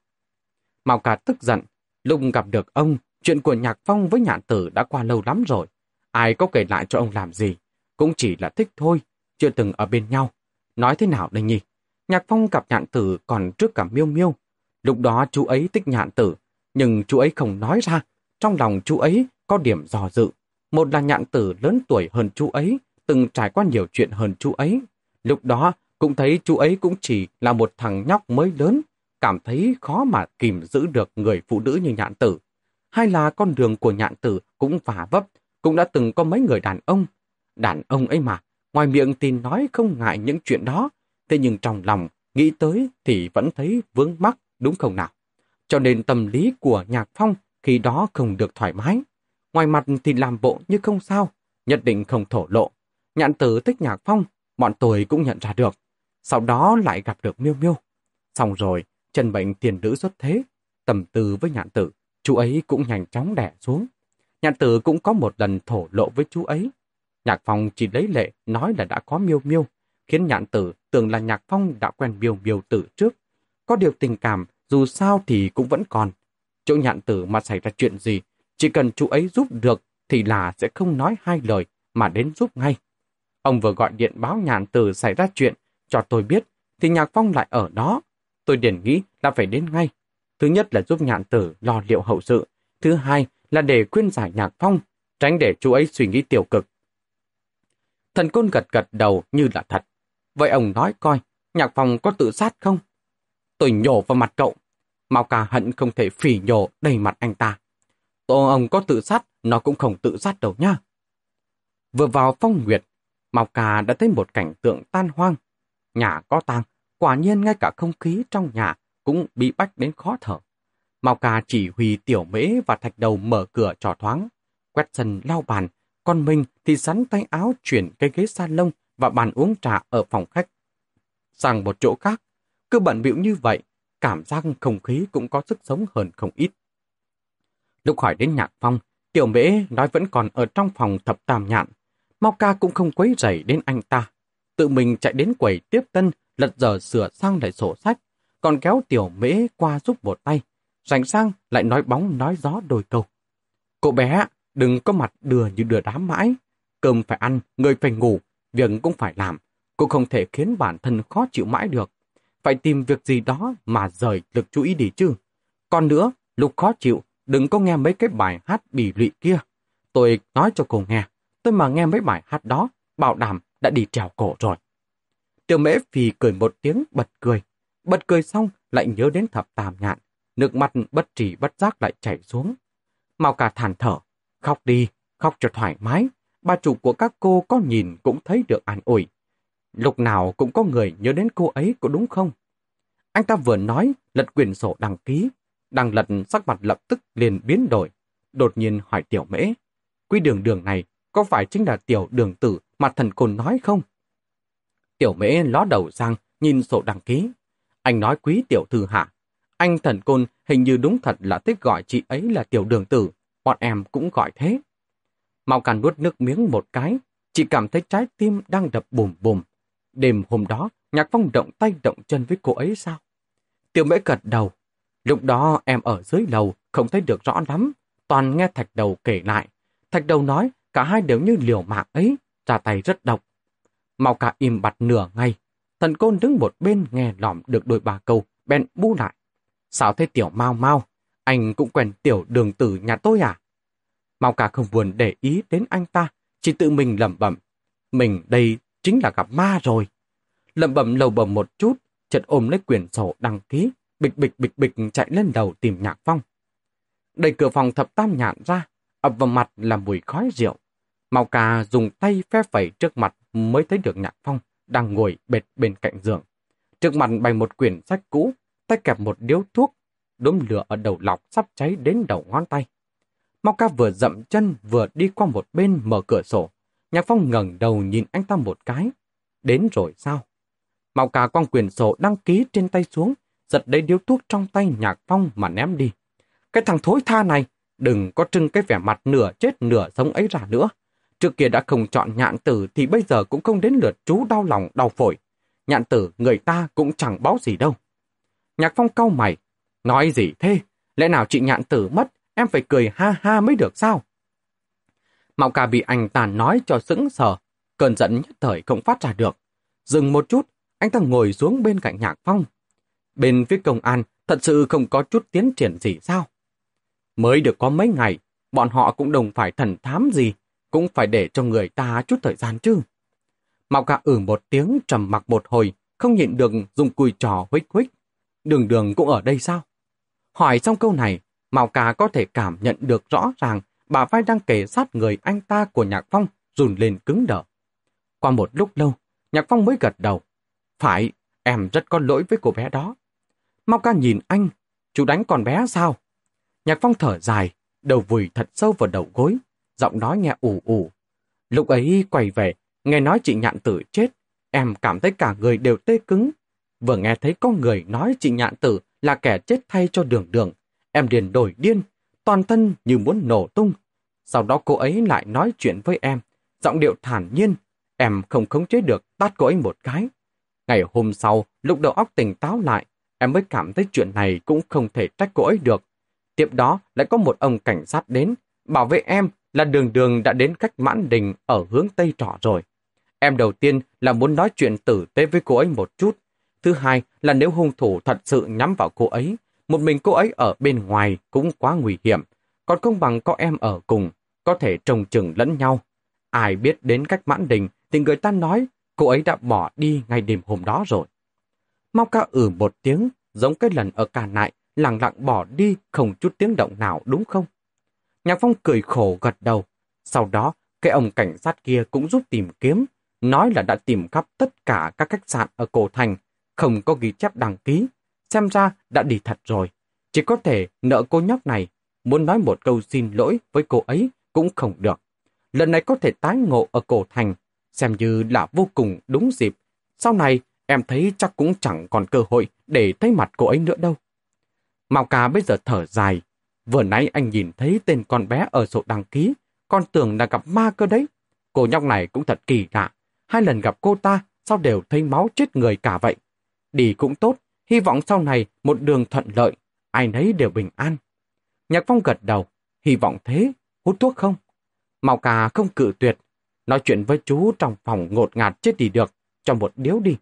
Mao Ca tức giận. Lúc gặp được ông, chuyện của Nhạc Phong với nhạn tử đã qua lâu lắm rồi. Ai có kể lại cho ông làm gì? Cũng chỉ là thích thôi, chưa từng ở bên nhau. Nói thế nào đây nhỉ? Nhạc Phong gặp nhạn tử còn trước cả miêu miêu. Lúc đó chú ấy thích nhạn tử, nhưng chú ấy không nói ra. Trong lòng chú ấy có điểm dò dự. Một là nhạn tử lớn tuổi hơn chú ấy, từng trải qua nhiều chuyện hơn chú ấy. Lúc đó cũng thấy chú ấy cũng chỉ là một thằng nhóc mới lớn, cảm thấy khó mà kìm giữ được người phụ nữ như nhạn tử. Hay là con đường của nhạn tử cũng vả vấp, cũng đã từng có mấy người đàn ông. Đàn ông ấy mà, ngoài miệng tin nói không ngại những chuyện đó, thế nhưng trong lòng nghĩ tới thì vẫn thấy vướng mắc, đúng không nào? Cho nên tâm lý của Nhạc Phong khi đó không được thoải mái. Ngoài mặt thì làm bộ như không sao, nhất định không thổ lộ. Nhạn tử thích Nhạc Phong, bọn tôi cũng nhận ra được. Sau đó lại gặp được Miêu Miêu. Xong rồi, chân bệnh tiền nữ xuất thế, tầm tư với nhạn tử, chú ấy cũng nhanh chóng đẻ xuống. Nhạn tử cũng có một lần thổ lộ với chú ấy. Nhạc Phong chỉ lấy lệ nói là đã có Miêu Miêu, khiến nhạn tử tưởng là Nhạc Phong đã quen biểu biểu tử trước. Có điều tình cảm, dù sao thì cũng vẫn còn. Chỗ nhạn tử mà xảy ra chuyện gì, chỉ cần chú ấy giúp được thì là sẽ không nói hai lời mà đến giúp ngay. Ông vừa gọi điện báo nhạn tử xảy ra chuyện cho tôi biết, thì Nhạc Phong lại ở đó. Tôi điển nghĩ là phải đến ngay. Thứ nhất là giúp nhạn tử lo liệu hậu sự. Thứ hai là để khuyên giải Nhạc Phong, tránh để chú ấy suy nghĩ tiêu cực. Thần côn gật gật đầu như là thật. Vậy ông nói coi, Nhạc phòng có tự sát không? Tôi nhổ vào mặt cậu. Mao ca hận không thể phỉ nhổ đầy mặt anh ta. Tổ ông có tự sát, nó cũng không tự sát đâu nhá. Vừa vào phong nguyệt, Mao ca đã thấy một cảnh tượng tan hoang. Nhà có tang, quả nhiên ngay cả không khí trong nhà cũng bị bách đến khó thở. Mao ca chỉ huy tiểu mễ và thạch đầu mở cửa trò thoáng, quét sân lau bàn, còn mình thì sắn tay áo chuyển cái ghế salon và bàn uống trà ở phòng khách. Sang một chỗ khác, cứ bận bịu như vậy, cảm giác không khí cũng có sức sống hơn không ít. Lúc hỏi đến nhạc phong, tiểu mễ nói vẫn còn ở trong phòng thập tam nhạn. Mau ca cũng không quấy rầy đến anh ta. Tự mình chạy đến quầy tiếp tân, lật giờ sửa sang lại sổ sách, còn kéo tiểu mễ qua giúp một tay. rảnh sang lại nói bóng nói gió đôi câu. Cô bé, đừng có mặt đưa như đưa đám mãi. Cơm phải ăn, người phải ngủ, việc cũng phải làm. Cô không thể khiến bản thân khó chịu mãi được. Phải tìm việc gì đó mà rời lực chú ý đi chứ. Còn nữa, lúc khó chịu, đừng có nghe mấy cái bài hát bỉ lụy kia. Tôi nói cho cô nghe, tôi mà nghe mấy bài hát đó, bảo đảm đã đi trèo cổ rồi. Tiểu mễ phì cười một tiếng bật cười. Bật cười xong lại nhớ đến thập tàm nhạn. Nước mắt bất trì bất giác lại chảy xuống. Mau cả thản thở. Khóc đi, khóc cho thoải mái. Bà chủ của các cô có nhìn cũng thấy được an ủi. Lúc nào cũng có người nhớ đến cô ấy có đúng không? Anh ta vừa nói, lật quyển sổ đăng ký. Đang lật sắc mặt lập tức liền biến đổi. Đột nhiên hỏi tiểu mễ. Quy đường đường này có phải chính là tiểu đường tử mà thần côn nói không? Tiểu mễ ló đầu sang, nhìn sổ đăng ký. Anh nói quý tiểu thư hạ. Anh thần côn hình như đúng thật là thích gọi chị ấy là tiểu đường tử. Bọn em cũng gọi thế. Mao càn nuốt nước miếng một cái, chỉ cảm thấy trái tim đang đập bùm bùm. Đêm hôm đó, Nhạc Phong động tay động chân với cô ấy sao? Tiểu mễ gật đầu. Lúc đó em ở dưới lầu, không thấy được rõ lắm. Toàn nghe thạch đầu kể lại. Thạch đầu nói cả hai đều như liều mạng ấy, ra tay rất độc. Mao cả im bặt nửa ngày. Thần côn đứng một bên nghe lỏm được đôi ba câu, bèn bu lại. Sao thế tiểu mau mau? Anh cũng quen tiểu đường tử nhà tôi à? Mao ca không buồn để ý đến anh ta, chỉ tự mình lẩm bẩm. Mình đây chính là gặp ma rồi. Lẩm bẩm lầu bẩm một chút, chợt ôm lấy quyển sổ đăng ký, bịch bịch bịch bịch chạy lên đầu tìm nhạc phong. Đẩy cửa phòng thập tam nhạn ra, ập vào mặt là mùi khói rượu. Mao cà dùng tay phe phẩy trước mặt mới thấy được nhạc phong đang ngồi bệt bên cạnh giường. Trước mặt bày một quyển sách cũ, tay kẹp một điếu thuốc, đốm lửa ở đầu lọc sắp cháy đến đầu ngón tay. Mau ca vừa dậm chân vừa đi qua một bên mở cửa sổ. Nhạc Phong ngẩng đầu nhìn anh ta một cái. Đến rồi sao? Mau ca quăng quyền sổ đăng ký trên tay xuống, giật lấy điếu thuốc trong tay Nhạc Phong mà ném đi. Cái thằng thối tha này, đừng có trưng cái vẻ mặt nửa chết nửa sống ấy ra nữa. Trước kia đã không chọn nhạn tử thì bây giờ cũng không đến lượt chú đau lòng đau phổi. Nhạn tử người ta cũng chẳng báo gì đâu. Nhạc Phong cau mày. Nói gì thế? Lẽ nào chị nhạn tử mất, em phải cười ha ha mới được sao? Mạo ca bị anh tàn nói cho sững sờ, cơn giận nhất thời không phát ra được. Dừng một chút, anh ta ngồi xuống bên cạnh Nhạc Phong. Bên phía công an, thật sự không có chút tiến triển gì sao? Mới được có mấy ngày, bọn họ cũng đồng phải thần thám gì, cũng phải để cho người ta chút thời gian chứ. Mạo ca ử ừ một tiếng trầm mặc một hồi, không nhịn được dùng cùi trò huých huých. Đường đường cũng ở đây sao? Hỏi xong câu này, Mạo Cà có thể cảm nhận được rõ ràng bà vai đang kề sát người anh ta của Nhạc Phong rùn lên cứng đờ. Qua một lúc lâu, Nhạc Phong mới gật đầu. Phải, em rất có lỗi với cô bé đó. Mạo ca nhìn anh, chú đánh con bé sao? Nhạc Phong thở dài, đầu vùi thật sâu vào đầu gối, giọng nói nghe ủ ủ. Lúc ấy quay về, nghe nói chị nhạn tử chết, em cảm thấy cả người đều tê cứng. Vừa nghe thấy có người nói chị nhạn tử là kẻ chết thay cho đường đường, em liền đổi điên, toàn thân như muốn nổ tung. Sau đó cô ấy lại nói chuyện với em, giọng điệu thản nhiên, em không khống chế được tát cô ấy một cái. Ngày hôm sau, lúc đầu óc tỉnh táo lại, em mới cảm thấy chuyện này cũng không thể trách cô ấy được. Tiếp đó lại có một ông cảnh sát đến, bảo vệ em là đường đường đã đến cách mãn đình ở hướng Tây Trọ rồi. Em đầu tiên là muốn nói chuyện tử tế với cô ấy một chút. Thứ hai là nếu hung thủ thật sự nhắm vào cô ấy, một mình cô ấy ở bên ngoài cũng quá nguy hiểm. Còn không bằng có em ở cùng, có thể trồng chừng lẫn nhau. Ai biết đến cách mãn đình thì người ta nói cô ấy đã bỏ đi ngay đêm hôm đó rồi. Mau ca ử một tiếng, giống cái lần ở cả nại, lặng lặng bỏ đi không chút tiếng động nào đúng không? Nhạc Phong cười khổ gật đầu. Sau đó, cái ông cảnh sát kia cũng giúp tìm kiếm, nói là đã tìm khắp tất cả các khách sạn ở cổ thành, không có ghi chép đăng ký. Xem ra đã đi thật rồi. Chỉ có thể nợ cô nhóc này, muốn nói một câu xin lỗi với cô ấy cũng không được. Lần này có thể tái ngộ ở cổ thành, xem như là vô cùng đúng dịp. Sau này, em thấy chắc cũng chẳng còn cơ hội để thấy mặt cô ấy nữa đâu. Mạo Cà bây giờ thở dài, Vừa nãy anh nhìn thấy tên con bé ở sổ đăng ký, con tưởng là gặp ma cơ đấy. Cô nhóc này cũng thật kỳ lạ. Hai lần gặp cô ta, sao đều thấy máu chết người cả vậy? Đi cũng tốt, hy vọng sau này một đường thuận lợi. ai nấy đều bình an. Nhạc Phong gật đầu, hy vọng thế, hút thuốc không? Màu cà không cự tuyệt, nói chuyện với chú trong phòng ngột ngạt chết đi được, cho một điếu đi.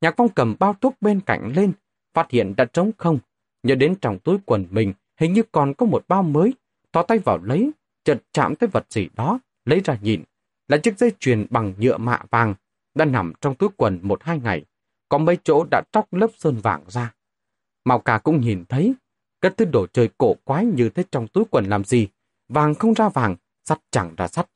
Nhạc Phong cầm bao thuốc bên cạnh lên, phát hiện đã trống không, nhớ đến trong túi quần mình hình như còn có một bao mới, thò tay vào lấy, chợt chạm tới vật gì đó, lấy ra nhìn, là chiếc dây chuyền bằng nhựa mạ vàng, đã nằm trong túi quần một hai ngày, có mấy chỗ đã tróc lớp sơn vàng ra. Mao cả cũng nhìn thấy, cất thứ đồ chơi cổ quái như thế trong túi quần làm gì, vàng không ra vàng, sắt chẳng ra sắt.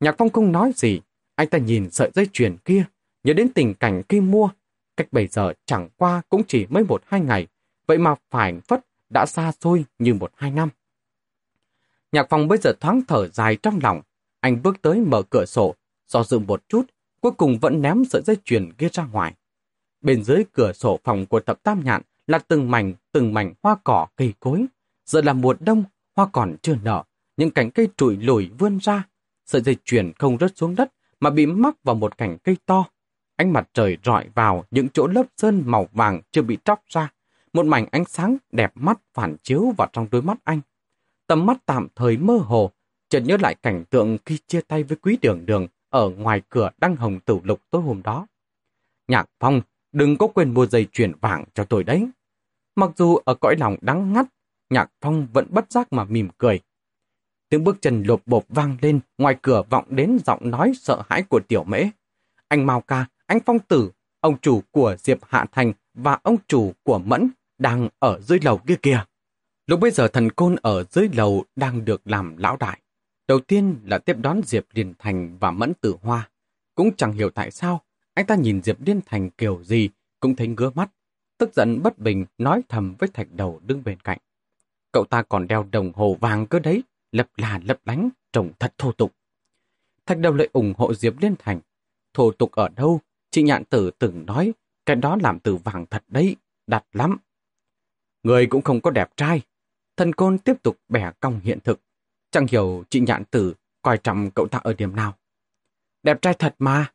Nhạc Phong không nói gì, anh ta nhìn sợi dây chuyền kia, nhớ đến tình cảnh khi mua, cách bây giờ chẳng qua cũng chỉ mới một hai ngày, vậy mà phải phất đã xa xôi như một hai năm. Nhạc Phong bây giờ thoáng thở dài trong lòng, anh bước tới mở cửa sổ, do dự một chút, cuối cùng vẫn ném sợi dây chuyền kia ra ngoài. Bên dưới cửa sổ phòng của thập tam nhạn là từng mảnh, từng mảnh hoa cỏ cây cối. Giờ là mùa đông, hoa còn chưa nở, những cành cây trụi lùi vươn ra. Sợi dây chuyền không rớt xuống đất mà bị mắc vào một cành cây to. Ánh mặt trời rọi vào những chỗ lớp sơn màu vàng chưa bị tróc ra. Một mảnh ánh sáng đẹp mắt phản chiếu vào trong đôi mắt anh. Tầm mắt tạm thời mơ hồ, chợt nhớ lại cảnh tượng khi chia tay với quý đường đường ở ngoài cửa đăng hồng tử lục tối hôm đó. Nhạc Phong, đừng có quên mua dây chuyền vàng cho tôi đấy. Mặc dù ở cõi lòng đắng ngắt, Nhạc Phong vẫn bất giác mà mỉm cười. Tiếng bước chân lộp bộp vang lên, ngoài cửa vọng đến giọng nói sợ hãi của tiểu mễ. Anh Mao Ca, anh Phong Tử, ông chủ của Diệp Hạ Thành và ông chủ của Mẫn đang ở dưới lầu kia kìa. Lúc bây giờ thần côn ở dưới lầu đang được làm lão đại. Đầu tiên là tiếp đón Diệp Liên Thành và Mẫn Tử Hoa. Cũng chẳng hiểu tại sao, anh ta nhìn Diệp Liên Thành kiểu gì cũng thấy ngứa mắt. Tức giận bất bình nói thầm với thạch đầu đứng bên cạnh. Cậu ta còn đeo đồng hồ vàng cơ đấy, lập là lập lánh, trông thật thô tục. Thạch đầu lại ủng hộ Diệp Liên Thành. Thô tục ở đâu? Chị Nhạn Tử từng nói, cái đó làm từ vàng thật đấy, đặt lắm. Người cũng không có đẹp trai. Thần côn tiếp tục bẻ cong hiện thực. Chẳng hiểu chị Nhạn Tử coi trọng cậu ta ở điểm nào. Đẹp trai thật mà.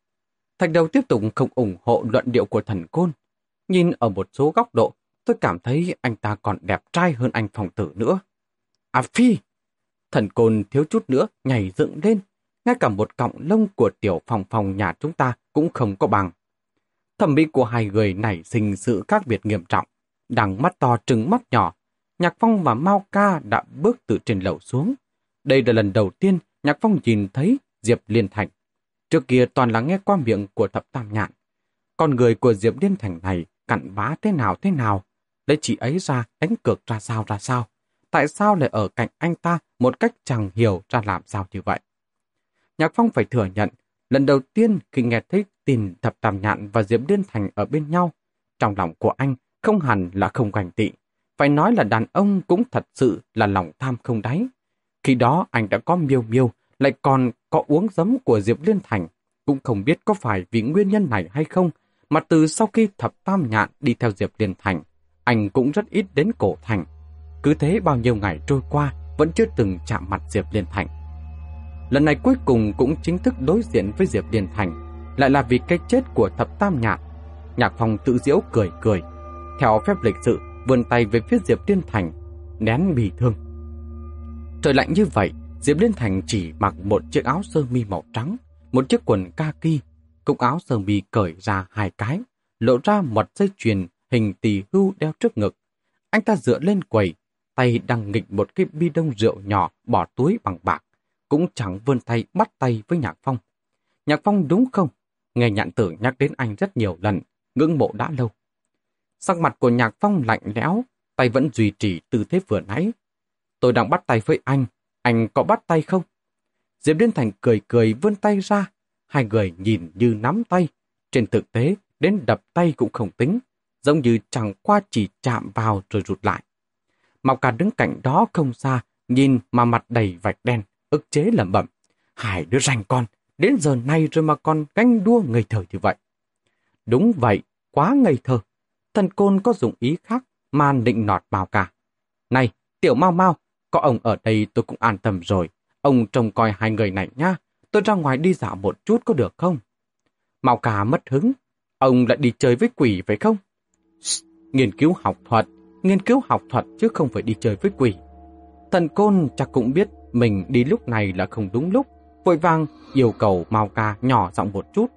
Thạch đầu tiếp tục không ủng hộ luận điệu của thần côn. Nhìn ở một số góc độ, tôi cảm thấy anh ta còn đẹp trai hơn anh phòng tử nữa. À phi! Thần côn thiếu chút nữa nhảy dựng lên. Ngay cả một cọng lông của tiểu phòng phòng nhà chúng ta cũng không có bằng. Thẩm mỹ của hai người nảy sinh sự khác biệt nghiêm trọng. Đằng mắt to trừng mắt nhỏ, Nhạc Phong và Mao Ca đã bước từ trên lầu xuống. Đây là lần đầu tiên Nhạc Phong nhìn thấy Diệp Liên Thành. Trước kia toàn là nghe qua miệng của thập tam nhạn. Con người của Diệp điên Thành này cặn bá thế nào thế nào, lấy chị ấy ra đánh cược ra sao ra sao. Tại sao lại ở cạnh anh ta một cách chẳng hiểu ra làm sao như vậy? Nhạc Phong phải thừa nhận, lần đầu tiên khi nghe thấy tin thập tam nhạn và Diệp điên Thành ở bên nhau, trong lòng của anh không hẳn là không gành tị. Phải nói là đàn ông cũng thật sự là lòng tham không đáy. Khi đó anh đã có miêu miêu, lại còn có uống giấm của Diệp Liên Thành. Cũng không biết có phải vì nguyên nhân này hay không, mà từ sau khi thập tam nhạn đi theo Diệp Liên Thành, anh cũng rất ít đến cổ thành. Cứ thế bao nhiêu ngày trôi qua, vẫn chưa từng chạm mặt Diệp Liên Thành. Lần này cuối cùng cũng chính thức đối diện với Diệp Liên Thành, lại là vì cái chết của thập tam nhạn. Nhạc phòng tự diễu cười cười. Theo phép lịch sự, vươn tay về phía Diệp Liên Thành, nén bị thương. Trời lạnh như vậy, Diệp Liên Thành chỉ mặc một chiếc áo sơ mi màu trắng, một chiếc quần kaki, cúc áo sơ mi cởi ra hai cái, lộ ra một dây chuyền hình tỳ hưu đeo trước ngực. Anh ta dựa lên quầy, tay đang nghịch một cái bi đông rượu nhỏ bỏ túi bằng bạc, cũng chẳng vươn tay bắt tay với Nhạc Phong. Nhạc Phong đúng không? Nghe nhạn tử nhắc đến anh rất nhiều lần, ngưỡng mộ đã lâu. Sắc mặt của Nhạc Phong lạnh lẽo, tay vẫn duy trì tư thế vừa nãy. Tôi đang bắt tay với anh, anh có bắt tay không? Diệp Liên Thành cười cười vươn tay ra, hai người nhìn như nắm tay. Trên thực tế, đến đập tay cũng không tính, giống như chẳng qua chỉ chạm vào rồi rụt lại. Mọc cả đứng cạnh đó không xa, nhìn mà mặt đầy vạch đen, ức chế lẩm bẩm. Hải đứa rành con, đến giờ này rồi mà còn ganh đua ngây thơ như vậy. Đúng vậy, quá ngây thơ thần côn có dụng ý khác mà định nọt vào cả. Này, tiểu mau mau, có ông ở đây tôi cũng an tâm rồi. Ông trông coi hai người này nhá tôi ra ngoài đi dạo một chút có được không? Mao cà mất hứng, ông lại đi chơi với quỷ phải không? Shh, nghiên cứu học thuật, nghiên cứu học thuật chứ không phải đi chơi với quỷ. Thần côn chắc cũng biết mình đi lúc này là không đúng lúc, vội vàng yêu cầu Mao Ca nhỏ giọng một chút.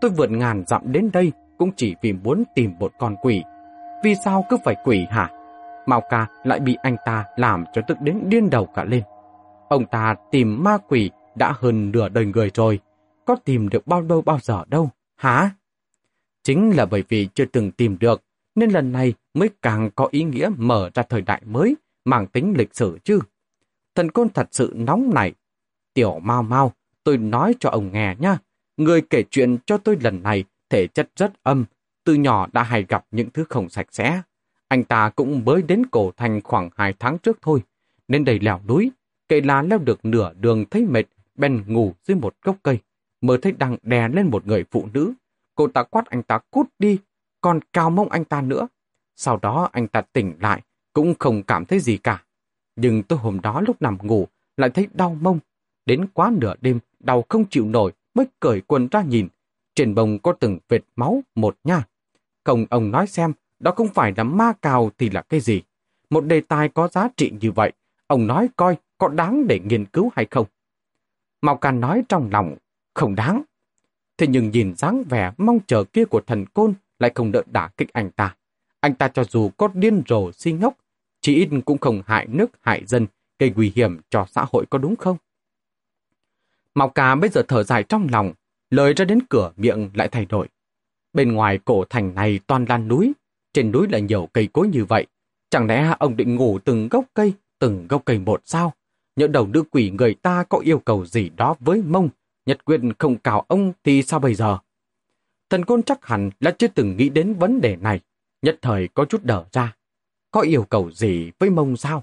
Tôi vượt ngàn dặm đến đây cũng chỉ vì muốn tìm một con quỷ. Vì sao cứ phải quỷ hả? Mao Ca lại bị anh ta làm cho tức đến điên đầu cả lên. Ông ta tìm ma quỷ đã hơn nửa đời người rồi, có tìm được bao lâu bao giờ đâu, hả? Chính là bởi vì chưa từng tìm được, nên lần này mới càng có ý nghĩa mở ra thời đại mới, mang tính lịch sử chứ. Thần côn thật sự nóng này. Tiểu mau mau, tôi nói cho ông nghe nha. Người kể chuyện cho tôi lần này thể chất rất âm, từ nhỏ đã hay gặp những thứ không sạch sẽ. Anh ta cũng mới đến cổ thành khoảng hai tháng trước thôi, nên đầy lẻo núi. Kệ là leo được nửa đường thấy mệt, bên ngủ dưới một gốc cây. Mơ thấy đang đè lên một người phụ nữ. Cô ta quát anh ta cút đi, còn cao mông anh ta nữa. Sau đó anh ta tỉnh lại, cũng không cảm thấy gì cả. Nhưng tôi hôm đó lúc nằm ngủ, lại thấy đau mông. Đến quá nửa đêm, đau không chịu nổi, mới cởi quần ra nhìn. Trên bông có từng vệt máu, một nha. Không ông nói xem, đó không phải là ma cào thì là cái gì. Một đề tài có giá trị như vậy, ông nói coi có đáng để nghiên cứu hay không. Mao Càn nói trong lòng, không đáng. Thế nhưng nhìn dáng vẻ mong chờ kia của thần côn lại không đỡ đả kích anh ta. Anh ta cho dù có điên rồ si ngốc, chỉ ít cũng không hại nước hại dân, gây nguy hiểm cho xã hội có đúng không? Mao Cà bây giờ thở dài trong lòng, lời ra đến cửa miệng lại thay đổi. Bên ngoài cổ thành này toàn lan núi, trên núi là nhiều cây cối như vậy. Chẳng lẽ ông định ngủ từng gốc cây, từng gốc cây một sao? Nhỡ đầu nữ quỷ người ta có yêu cầu gì đó với mông, nhật quyền không cào ông thì sao bây giờ? Thần côn chắc hẳn là chưa từng nghĩ đến vấn đề này, nhất thời có chút đỡ ra. Có yêu cầu gì với mông sao?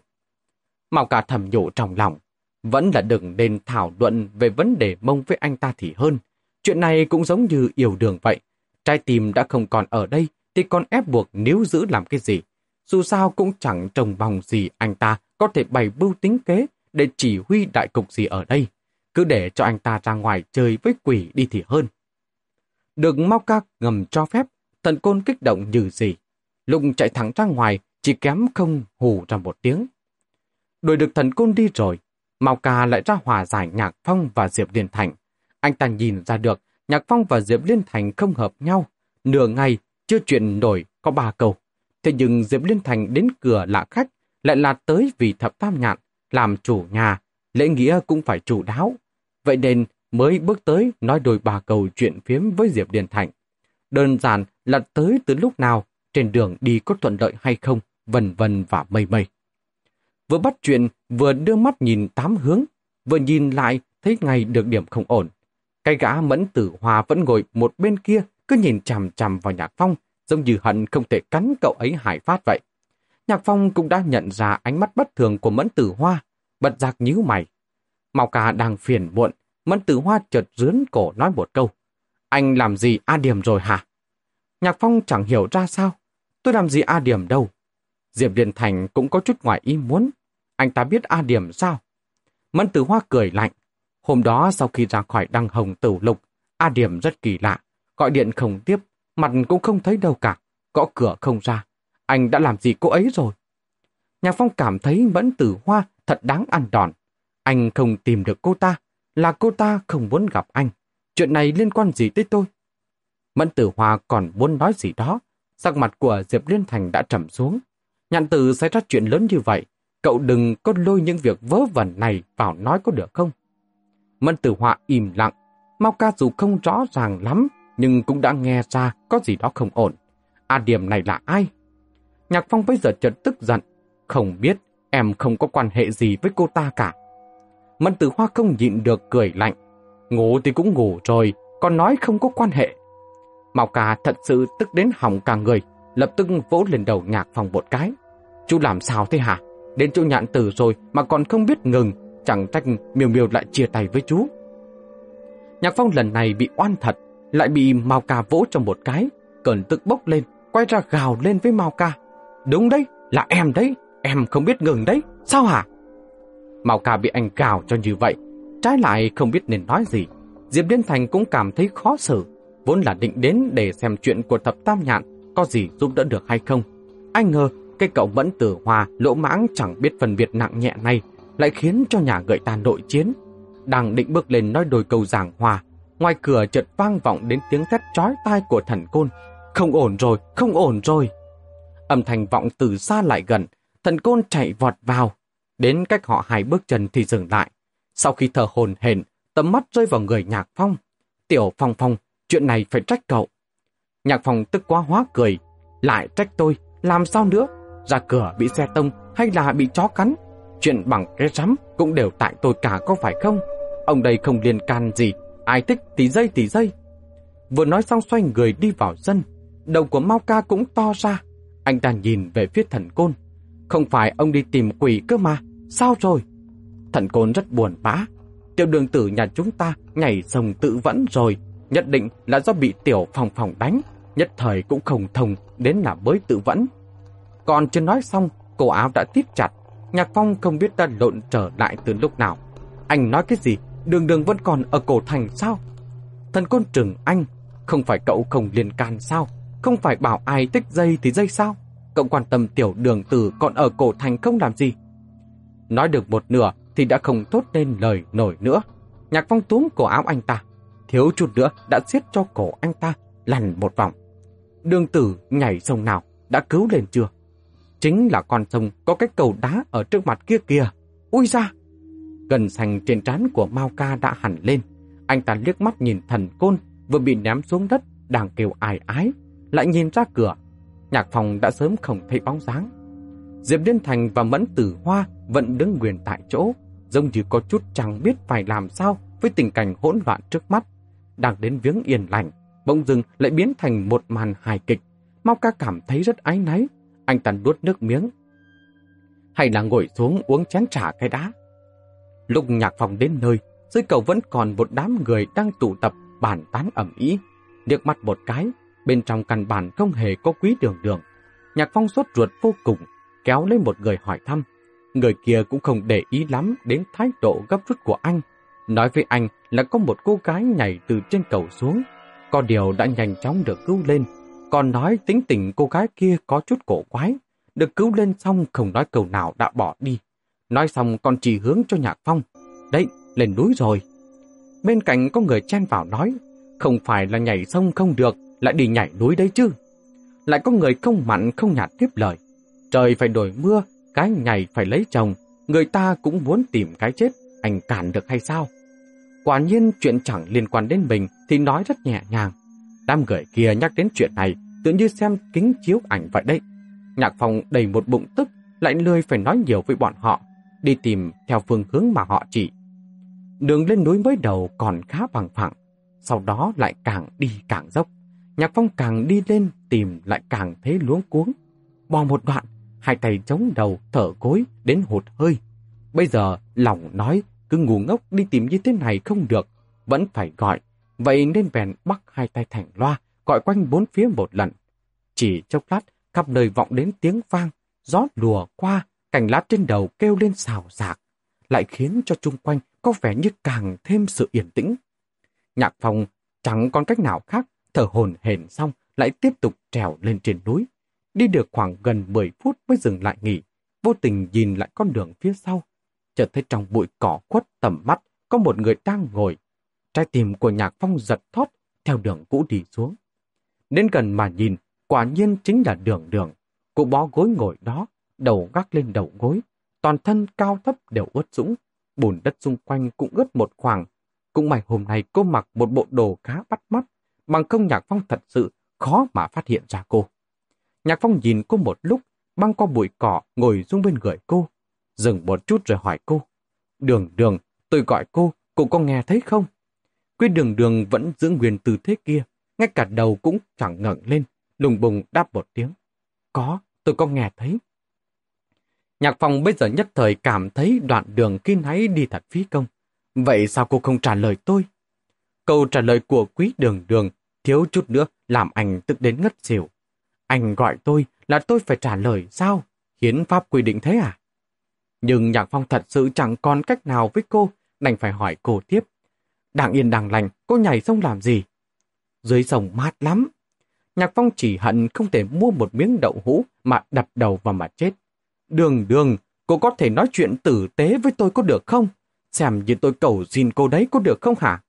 Mạo cả thầm nhủ trong lòng, vẫn là đừng nên thảo luận về vấn đề mông với anh ta thì hơn. Chuyện này cũng giống như yêu đường vậy. Trái tim đã không còn ở đây, thì còn ép buộc nếu giữ làm cái gì. Dù sao cũng chẳng trồng vòng gì anh ta có thể bày bưu tính kế để chỉ huy đại cục gì ở đây. Cứ để cho anh ta ra ngoài chơi với quỷ đi thì hơn. Được mau ca ngầm cho phép, thần côn kích động như gì. Lúc chạy thẳng ra ngoài, chỉ kém không hù ra một tiếng. Đuổi được thần côn đi rồi, Mao Ca lại ra hòa giải Nhạc Phong và Diệp Liên Thành. Anh ta nhìn ra được Nhạc Phong và Diệp Liên Thành không hợp nhau. Nửa ngày chưa chuyện nổi có ba câu. Thế nhưng Diệp Liên Thành đến cửa lạ khách lại là tới vì thập tam nhạn, làm chủ nhà, lễ nghĩa cũng phải chủ đáo. Vậy nên mới bước tới nói đôi ba câu chuyện phiếm với Diệp Liên Thành. Đơn giản là tới từ lúc nào, trên đường đi có thuận lợi hay không, vần vần và mây mây. Vừa bắt chuyện, vừa đưa mắt nhìn tám hướng, vừa nhìn lại thấy ngay được điểm không ổn. Cái gã mẫn tử hòa vẫn ngồi một bên kia, cứ nhìn chằm chằm vào Nhạc Phong, giống như hận không thể cắn cậu ấy hải phát vậy. Nhạc Phong cũng đã nhận ra ánh mắt bất thường của mẫn tử hoa, bật giặc nhíu mày. Màu cà đang phiền muộn, mẫn tử hoa chợt rướn cổ nói một câu. Anh làm gì A Điểm rồi hả? Nhạc Phong chẳng hiểu ra sao. Tôi làm gì A Điểm đâu. Diệp Điền Thành cũng có chút ngoài ý muốn. Anh ta biết A Điểm sao? Mẫn tử hoa cười lạnh. Hôm đó sau khi ra khỏi đăng hồng tử lục, A Điểm rất kỳ lạ. Gọi điện không tiếp, mặt cũng không thấy đâu cả. Gõ cửa không ra. Anh đã làm gì cô ấy rồi? Nhạc Phong cảm thấy Mẫn Tử Hoa thật đáng ăn đòn. Anh không tìm được cô ta, là cô ta không muốn gặp anh. Chuyện này liên quan gì tới tôi? Mẫn Tử Hoa còn muốn nói gì đó. Sắc mặt của Diệp Liên Thành đã trầm xuống. Nhạn tử xảy ra chuyện lớn như vậy, cậu đừng có lôi những việc vớ vẩn này vào nói có được không? Mẫn Tử Hoa im lặng. Mau ca dù không rõ ràng lắm, nhưng cũng đã nghe ra có gì đó không ổn. A điểm này là ai? Nhạc Phong bây giờ chợt tức giận. Không biết, em không có quan hệ gì với cô ta cả. Mẫn tử hoa không nhịn được cười lạnh. Ngủ thì cũng ngủ rồi, còn nói không có quan hệ. Mạo ca thật sự tức đến hỏng cả người, lập tức vỗ lên đầu nhạc Phong một cái. Chú làm sao thế hả? Đến chỗ nhạn tử rồi mà còn không biết ngừng, chẳng trách miêu miêu lại chia tay với chú. Nhạc Phong lần này bị oan thật, lại bị Mao Ca vỗ trong một cái, cẩn tức bốc lên, quay ra gào lên với Mao Ca. Đúng đấy, là em đấy, em không biết ngừng đấy, sao hả? Mao Ca bị anh gào cho như vậy, trái lại không biết nên nói gì. Diệp Liên Thành cũng cảm thấy khó xử, vốn là định đến để xem chuyện của thập tam nhạn có gì giúp đỡ được hay không. Anh ngờ Cái cậu vẫn tử hòa, lỗ mãng chẳng biết phân biệt nặng nhẹ này lại khiến cho nhà người ta nội chiến. Đang định bước lên nói đôi câu giảng hòa, ngoài cửa chợt vang vọng đến tiếng thét chói tai của thần côn. Không ổn rồi, không ổn rồi. Âm thanh vọng từ xa lại gần, thần côn chạy vọt vào. Đến cách họ hai bước chân thì dừng lại. Sau khi thở hồn hển, tầm mắt rơi vào người nhạc phong. Tiểu phong phong, chuyện này phải trách cậu. Nhạc phong tức quá hóa cười. Lại trách tôi, làm sao nữa? Ra cửa bị xe tông hay là bị chó cắn? Chuyện bằng cái rắm cũng đều tại tôi cả có phải không? Ông đây không liên can gì, ai thích thì dây thì dây. Vừa nói xong xoay người đi vào sân, đầu của Mao Ca cũng to ra. Anh ta nhìn về phía thần côn. Không phải ông đi tìm quỷ cơ mà, sao rồi? Thần côn rất buồn bã. Tiểu đường tử nhà chúng ta nhảy sông tự vẫn rồi, nhất định là do bị tiểu phòng phòng đánh, nhất thời cũng không thông đến là mới tự vẫn. Còn chưa nói xong, cổ áo đã tiếp chặt, Nhạc Phong không biết đã lộn trở lại từ lúc nào. Anh nói cái gì? Đường đường vẫn còn ở cổ thành sao? Thần côn trừng anh, không phải cậu không liên can sao? Không phải bảo ai tích dây thì dây sao? Cậu quan tâm tiểu đường tử còn ở cổ thành không làm gì? Nói được một nửa thì đã không tốt nên lời nổi nữa. Nhạc Phong túm cổ áo anh ta. Thiếu chút nữa đã siết cho cổ anh ta lằn một vòng. Đường tử nhảy sông nào đã cứu lên chưa? Chính là con sông có cái cầu đá ở trước mặt kia kìa. Ui ra! Gần sành trên trán của Mao Ca đã hẳn lên. Anh ta liếc mắt nhìn thần côn vừa bị ném xuống đất đang kêu ai ái. Lại nhìn ra cửa. Nhạc phòng đã sớm không thấy bóng dáng. Diệp Liên Thành và Mẫn Tử Hoa vẫn đứng nguyền tại chỗ, giống như có chút chẳng biết phải làm sao với tình cảnh hỗn loạn trước mắt. Đang đến viếng yên lành, bỗng dưng lại biến thành một màn hài kịch. Mao ca cảm thấy rất ái náy, anh ta nuốt nước miếng. Hay là ngồi xuống uống chén trà cái đá. Lúc nhạc phòng đến nơi, dưới cầu vẫn còn một đám người đang tụ tập bàn tán ẩm ý. được mắt một cái, bên trong căn bản không hề có quý đường đường. Nhạc phong sốt ruột vô cùng, kéo lên một người hỏi thăm. Người kia cũng không để ý lắm đến thái độ gấp rút của anh. Nói với anh là có một cô gái nhảy từ trên cầu xuống. Có điều đã nhanh chóng được cứu lên, còn nói tính tình cô gái kia có chút cổ quái. Được cứu lên xong không nói câu nào đã bỏ đi. Nói xong còn chỉ hướng cho Nhạc Phong. Đấy, lên núi rồi. Bên cạnh có người chen vào nói, không phải là nhảy sông không được, lại đi nhảy núi đấy chứ. Lại có người không mặn không nhạt tiếp lời. Trời phải đổi mưa, cái nhảy phải lấy chồng, người ta cũng muốn tìm cái chết, anh cản được hay sao? Quả nhiên chuyện chẳng liên quan đến mình thì nói rất nhẹ nhàng. Đám người kia nhắc đến chuyện này, tự như xem kính chiếu ảnh vậy đấy. Nhạc phòng đầy một bụng tức, lại lười phải nói nhiều với bọn họ, đi tìm theo phương hướng mà họ chỉ. Đường lên núi mới đầu còn khá bằng phẳng, sau đó lại càng đi càng dốc. Nhạc phong càng đi lên tìm lại càng thấy luống cuống. Bò một đoạn, hai tay chống đầu thở gối đến hụt hơi. Bây giờ lòng nói cứ ngu ngốc đi tìm như thế này không được, vẫn phải gọi Vậy nên bèn bắt hai tay thành loa, gọi quanh bốn phía một lần. Chỉ chốc lát, khắp nơi vọng đến tiếng vang, gió lùa qua, cành lá trên đầu kêu lên xào xạc, lại khiến cho chung quanh có vẻ như càng thêm sự yên tĩnh. Nhạc phòng chẳng còn cách nào khác, thở hồn hển xong lại tiếp tục trèo lên trên núi. Đi được khoảng gần 10 phút mới dừng lại nghỉ, vô tình nhìn lại con đường phía sau. Chợt thấy trong bụi cỏ quất tầm mắt có một người đang ngồi Trái tim của Nhạc Phong giật thót theo đường cũ đi xuống. Đến gần mà nhìn, quả nhiên chính là đường đường. Cụ bó gối ngồi đó, đầu gác lên đầu gối. Toàn thân cao thấp đều ướt sũng, bùn đất xung quanh cũng ướt một khoảng. Cũng may hôm nay cô mặc một bộ đồ khá bắt mắt, bằng không Nhạc Phong thật sự khó mà phát hiện ra cô. Nhạc Phong nhìn cô một lúc, băng qua bụi cỏ ngồi xuống bên người cô. Dừng một chút rồi hỏi cô. Đường đường, tôi gọi cô, cô có nghe thấy không? Quy đường đường vẫn giữ nguyên tư thế kia, ngay cả đầu cũng chẳng ngẩng lên, lùng bùng đáp một tiếng. Có, tôi có nghe thấy. Nhạc phòng bây giờ nhất thời cảm thấy đoạn đường kinh hãy đi thật phí công. Vậy sao cô không trả lời tôi? Câu trả lời của quý đường đường thiếu chút nữa làm anh tức đến ngất xỉu. Anh gọi tôi là tôi phải trả lời sao? Hiến pháp quy định thế à? Nhưng Nhạc Phong thật sự chẳng còn cách nào với cô, đành phải hỏi cô tiếp. Đang yên đang lành, cô nhảy sông làm gì? Dưới sông mát lắm. Nhạc Phong chỉ hận không thể mua một miếng đậu hũ mà đập đầu vào mà chết. Đường đường, cô có thể nói chuyện tử tế với tôi có được không? Xem như tôi cầu xin cô đấy có được không hả?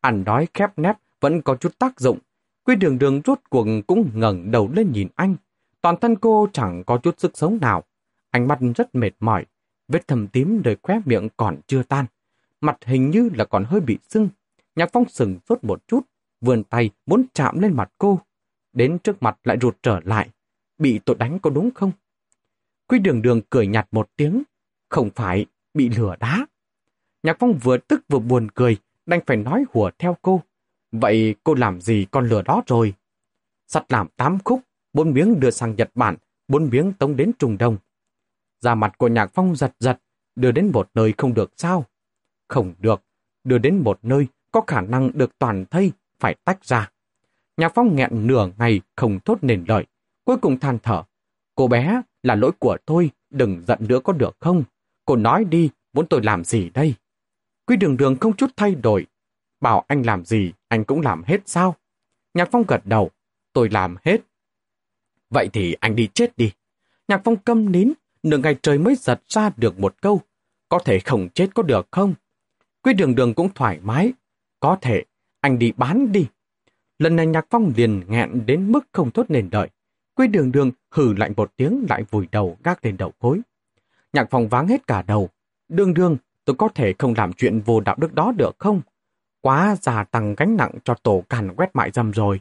Ăn đói khép nép vẫn có chút tác dụng. Quy đường đường rút cuộc cũng ngẩng đầu lên nhìn anh. Toàn thân cô chẳng có chút sức sống nào. Ánh mắt rất mệt mỏi. Vết thầm tím đời khóe miệng còn chưa tan. Mặt hình như là còn hơi bị sưng. Nhạc phong sừng sốt một chút. Vươn tay muốn chạm lên mặt cô. Đến trước mặt lại rụt trở lại. Bị tôi đánh có đúng không? Quy đường đường cười nhạt một tiếng. Không phải, bị lửa đá. Nhạc phong vừa tức vừa buồn cười, đành phải nói hùa theo cô. Vậy cô làm gì con lửa đó rồi? Sắt làm tám khúc, bốn miếng đưa sang Nhật Bản, bốn miếng tống đến Trung Đông. Da mặt của Nhạc Phong giật giật, đưa đến một nơi không được sao? Không được, đưa đến một nơi có khả năng được toàn thây, phải tách ra. Nhạc Phong nghẹn nửa ngày không thốt nền lợi, cuối cùng than thở. Cô bé, là lỗi của tôi, đừng giận nữa có được không? Cô nói đi, muốn tôi làm gì đây? Quy đường đường không chút thay đổi. Bảo anh làm gì, anh cũng làm hết sao? Nhạc Phong gật đầu. Tôi làm hết. Vậy thì anh đi chết đi. Nhạc Phong câm nín, nửa ngày trời mới giật ra được một câu. Có thể không chết có được không? Quy đường đường cũng thoải mái. Có thể, anh đi bán đi. Lần này Nhạc Phong liền nghẹn đến mức không thốt nền đợi. Quy đường đường hừ lạnh một tiếng lại vùi đầu gác lên đầu gối. Nhạc Phong váng hết cả đầu. Đường đường, tôi có thể không làm chuyện vô đạo đức đó được không? Quá già tăng gánh nặng cho tổ càn quét mại dâm rồi.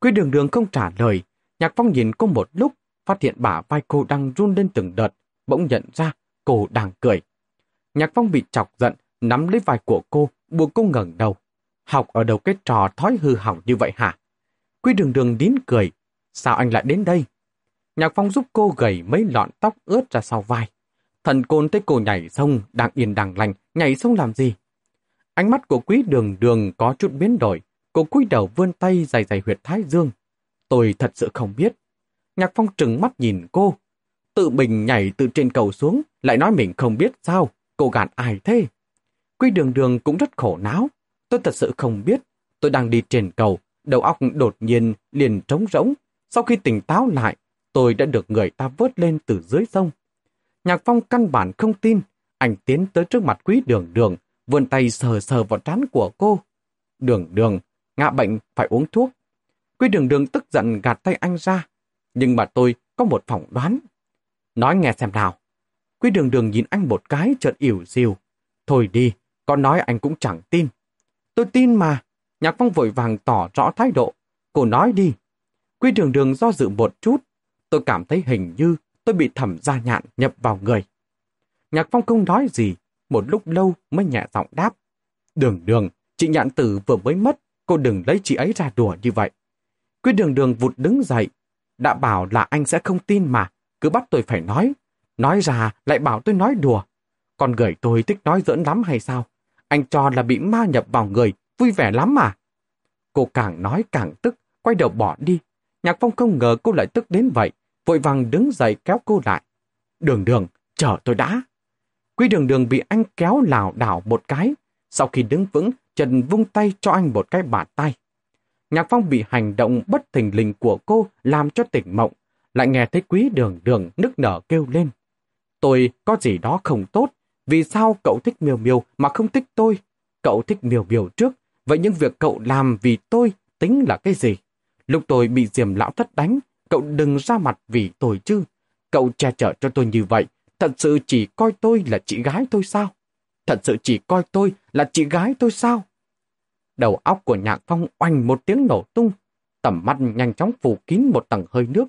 Quy đường đường không trả lời, Nhạc Phong nhìn cô một lúc, phát hiện bả vai cô đang run lên từng đợt, bỗng nhận ra cô đang cười. Nhạc Phong bị chọc giận, nắm lấy vai của cô, buộc cô ngẩng đầu. Học ở đầu cái trò thói hư hỏng như vậy hả? Quy đường đường đín cười. Sao anh lại đến đây? Nhạc Phong giúp cô gầy mấy lọn tóc ướt ra sau vai. Thần côn thấy cô nhảy sông, đang yên đang lành, nhảy sông làm gì? Ánh mắt của quý đường đường có chút biến đổi. Cô cúi đầu vươn tay dày dày huyệt thái dương. Tôi thật sự không biết. Nhạc Phong trừng mắt nhìn cô. Tự mình nhảy từ trên cầu xuống, lại nói mình không biết sao. Cô gạt ai thế? quý đường đường cũng rất khổ não. Tôi thật sự không biết. Tôi đang đi trên cầu, đầu óc đột nhiên liền trống rỗng. Sau khi tỉnh táo lại, tôi đã được người ta vớt lên từ dưới sông. Nhạc Phong căn bản không tin. Anh tiến tới trước mặt quý đường đường, vươn tay sờ sờ vào trán của cô. Đường đường, ngạ bệnh phải uống thuốc. Quý đường đường tức giận gạt tay anh ra. Nhưng mà tôi có một phỏng đoán. Nói nghe xem nào. Quý đường đường nhìn anh một cái chợt ỉu xìu. Thôi đi, con nói anh cũng chẳng tin. Tôi tin mà. Nhạc Phong vội vàng tỏ rõ thái độ. Cô nói đi. Quy đường đường do dự một chút. Tôi cảm thấy hình như tôi bị thẩm gia nhạn nhập vào người. Nhạc Phong không nói gì, một lúc lâu mới nhẹ giọng đáp. Đường đường, chị nhạn tử vừa mới mất, cô đừng lấy chị ấy ra đùa như vậy. Quy đường đường vụt đứng dậy. Đã bảo là anh sẽ không tin mà, cứ bắt tôi phải nói. Nói ra lại bảo tôi nói đùa. Còn gửi tôi thích nói giỡn lắm hay sao? Anh cho là bị ma nhập vào người, vui vẻ lắm mà. Cô càng nói càng tức, quay đầu bỏ đi. Nhạc Phong không ngờ cô lại tức đến vậy, vội vàng đứng dậy kéo cô lại. Đường đường, chờ tôi đã. Quý đường đường bị anh kéo lảo đảo một cái. Sau khi đứng vững, Trần vung tay cho anh một cái bạt tay. Nhạc Phong bị hành động bất thình lình của cô làm cho tỉnh mộng, lại nghe thấy quý đường đường nức nở kêu lên. Tôi có gì đó không tốt, vì sao cậu thích miều miều mà không thích tôi? Cậu thích miều miều trước, vậy những việc cậu làm vì tôi tính là cái gì? Lúc tôi bị diềm lão thất đánh, cậu đừng ra mặt vì tôi chứ. Cậu che chở cho tôi như vậy, thật sự chỉ coi tôi là chị gái tôi sao? Thật sự chỉ coi tôi là chị gái tôi sao? Đầu óc của nhạc phong oanh một tiếng nổ tung, tầm mắt nhanh chóng phủ kín một tầng hơi nước.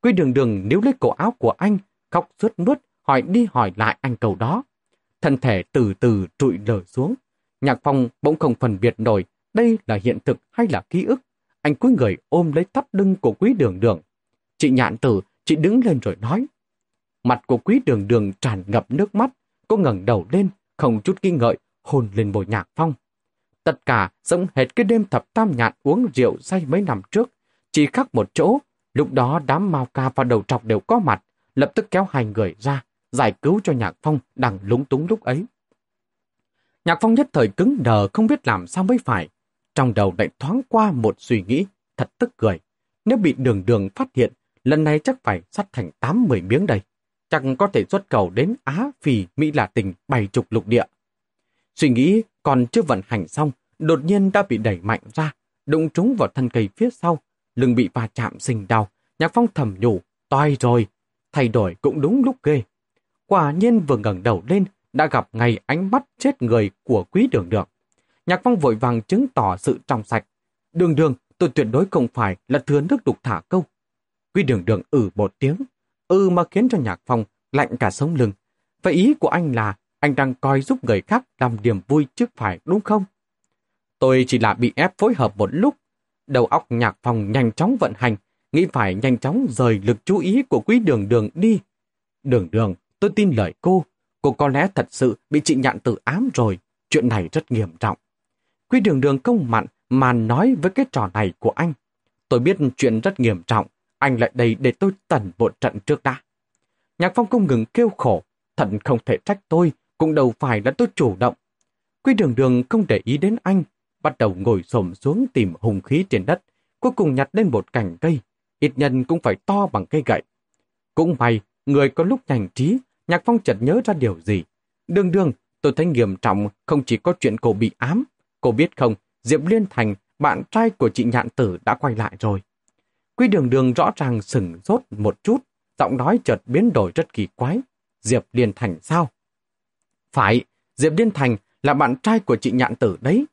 Quy đường đường níu lấy cổ áo của anh, khóc suốt nuốt, hỏi đi hỏi lại anh cầu đó. Thân thể từ từ trụi lở xuống. Nhạc phong bỗng không phân biệt nổi đây là hiện thực hay là ký ức. Anh cúi người ôm lấy thắt lưng của quý đường đường. Chị nhạn tử, chị đứng lên rồi nói. Mặt của quý đường đường tràn ngập nước mắt. Cô ngẩng đầu lên, không chút nghi ngợi, hôn lên bồi nhạc phong. Tất cả giống hệt cái đêm thập tam nhạn uống rượu say mấy năm trước. Chỉ khác một chỗ, lúc đó đám mau ca và đầu trọc đều có mặt, lập tức kéo hai người ra, giải cứu cho Nhạc Phong đang lúng túng lúc ấy. Nhạc Phong nhất thời cứng đờ không biết làm sao mới phải. Trong đầu lại thoáng qua một suy nghĩ, thật tức cười. Nếu bị đường đường phát hiện, lần này chắc phải sắt thành 8-10 miếng đây. chẳng có thể xuất cầu đến Á, Phi, Mỹ Lạ Tình bày chục lục địa. Suy nghĩ còn chưa vận hành xong, đột nhiên đã bị đẩy mạnh ra, đụng trúng vào thân cây phía sau, lưng bị va chạm sinh đau. Nhạc Phong thầm nhủ, toi rồi, thay đổi cũng đúng lúc ghê. Quả nhiên vừa ngẩng đầu lên, đã gặp ngay ánh mắt chết người của quý đường đường. Nhạc Phong vội vàng chứng tỏ sự trong sạch. Đường đường, tôi tuyệt đối không phải là thừa nước đục thả câu. Quý đường đường ử ừ một tiếng, ừ mà khiến cho Nhạc Phong lạnh cả sống lưng. Vậy ý của anh là anh đang coi giúp người khác làm điểm vui trước phải đúng không? Tôi chỉ là bị ép phối hợp một lúc. Đầu óc Nhạc Phong nhanh chóng vận hành, nghĩ phải nhanh chóng rời lực chú ý của quý đường đường đi. Đường đường, tôi tin lời cô. Cô có lẽ thật sự bị chị nhạn tự ám rồi. Chuyện này rất nghiêm trọng. Quy đường đường công mặn mà nói với cái trò này của anh. Tôi biết chuyện rất nghiêm trọng. Anh lại đây để tôi tẩn một trận trước đã. Nhạc phong không ngừng kêu khổ. thận không thể trách tôi. Cũng đâu phải là tôi chủ động. Quy đường đường không để ý đến anh. Bắt đầu ngồi xổm xuống tìm hùng khí trên đất. Cuối cùng nhặt lên một cành cây. Ít nhân cũng phải to bằng cây gậy. Cũng may, người có lúc nhành trí, Nhạc Phong chợt nhớ ra điều gì. Đường đường, tôi thấy nghiêm trọng không chỉ có chuyện cô bị ám. Cô biết không, Diệp Liên Thành, bạn trai của chị Nhạn Tử đã quay lại rồi. Quy đường đường rõ ràng sừng sốt một chút, giọng nói chợt biến đổi rất kỳ quái. Diệp Liên Thành sao? Phải, Diệp Liên Thành là bạn trai của chị Nhạn Tử đấy.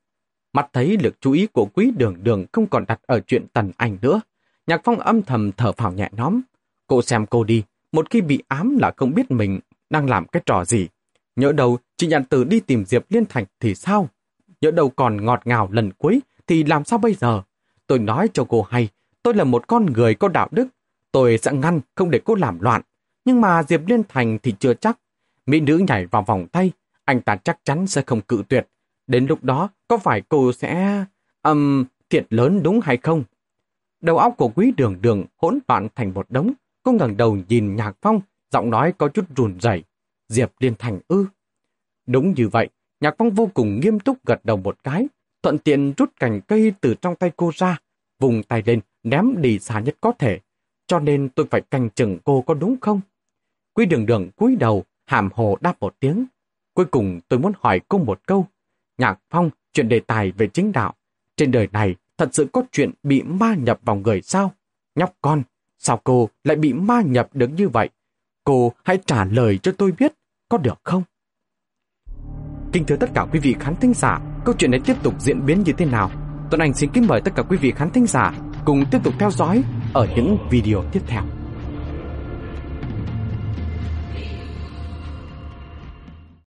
Mắt thấy lực chú ý của quý đường đường không còn đặt ở chuyện tần ảnh nữa. Nhạc Phong âm thầm thở phào nhẹ nhóm. Cô xem cô đi, một khi bị ám là không biết mình đang làm cái trò gì. Nhỡ đầu chị Nhạn Tử đi tìm Diệp Liên Thành thì sao? Nhỡ đầu còn ngọt ngào lần cuối thì làm sao bây giờ? Tôi nói cho cô hay, tôi là một con người có đạo đức. Tôi sẽ ngăn, không để cô làm loạn. Nhưng mà Diệp Liên Thành thì chưa chắc. Mỹ nữ nhảy vào vòng tay, anh ta chắc chắn sẽ không cự tuyệt. Đến lúc đó, có phải cô sẽ... Um, thiệt lớn đúng hay không? Đầu óc của quý đường đường hỗn loạn thành một đống. Cô ngẩng đầu nhìn Nhạc Phong, giọng nói có chút rùn rẩy. Diệp Liên Thành ư. Đúng như vậy, Nhạc Phong vô cùng nghiêm túc gật đầu một cái, thuận tiện rút cành cây từ trong tay cô ra, vùng tay lên, ném đi xa nhất có thể. Cho nên tôi phải canh chừng cô có đúng không? Quý đường đường cúi đầu, hàm hồ đáp một tiếng. Cuối cùng tôi muốn hỏi cô một câu. Nhạc Phong, chuyện đề tài về chính đạo. Trên đời này thật sự có chuyện bị ma nhập vào người sao? Nhóc con, sao cô lại bị ma nhập được như vậy? Cô hãy trả lời cho tôi biết, có được không? Kính thưa tất cả quý vị khán thính giả, câu chuyện này tiếp tục diễn biến như thế nào? Tuấn Anh xin kính mời tất cả quý vị khán thính giả cùng tiếp tục theo dõi ở những video tiếp theo.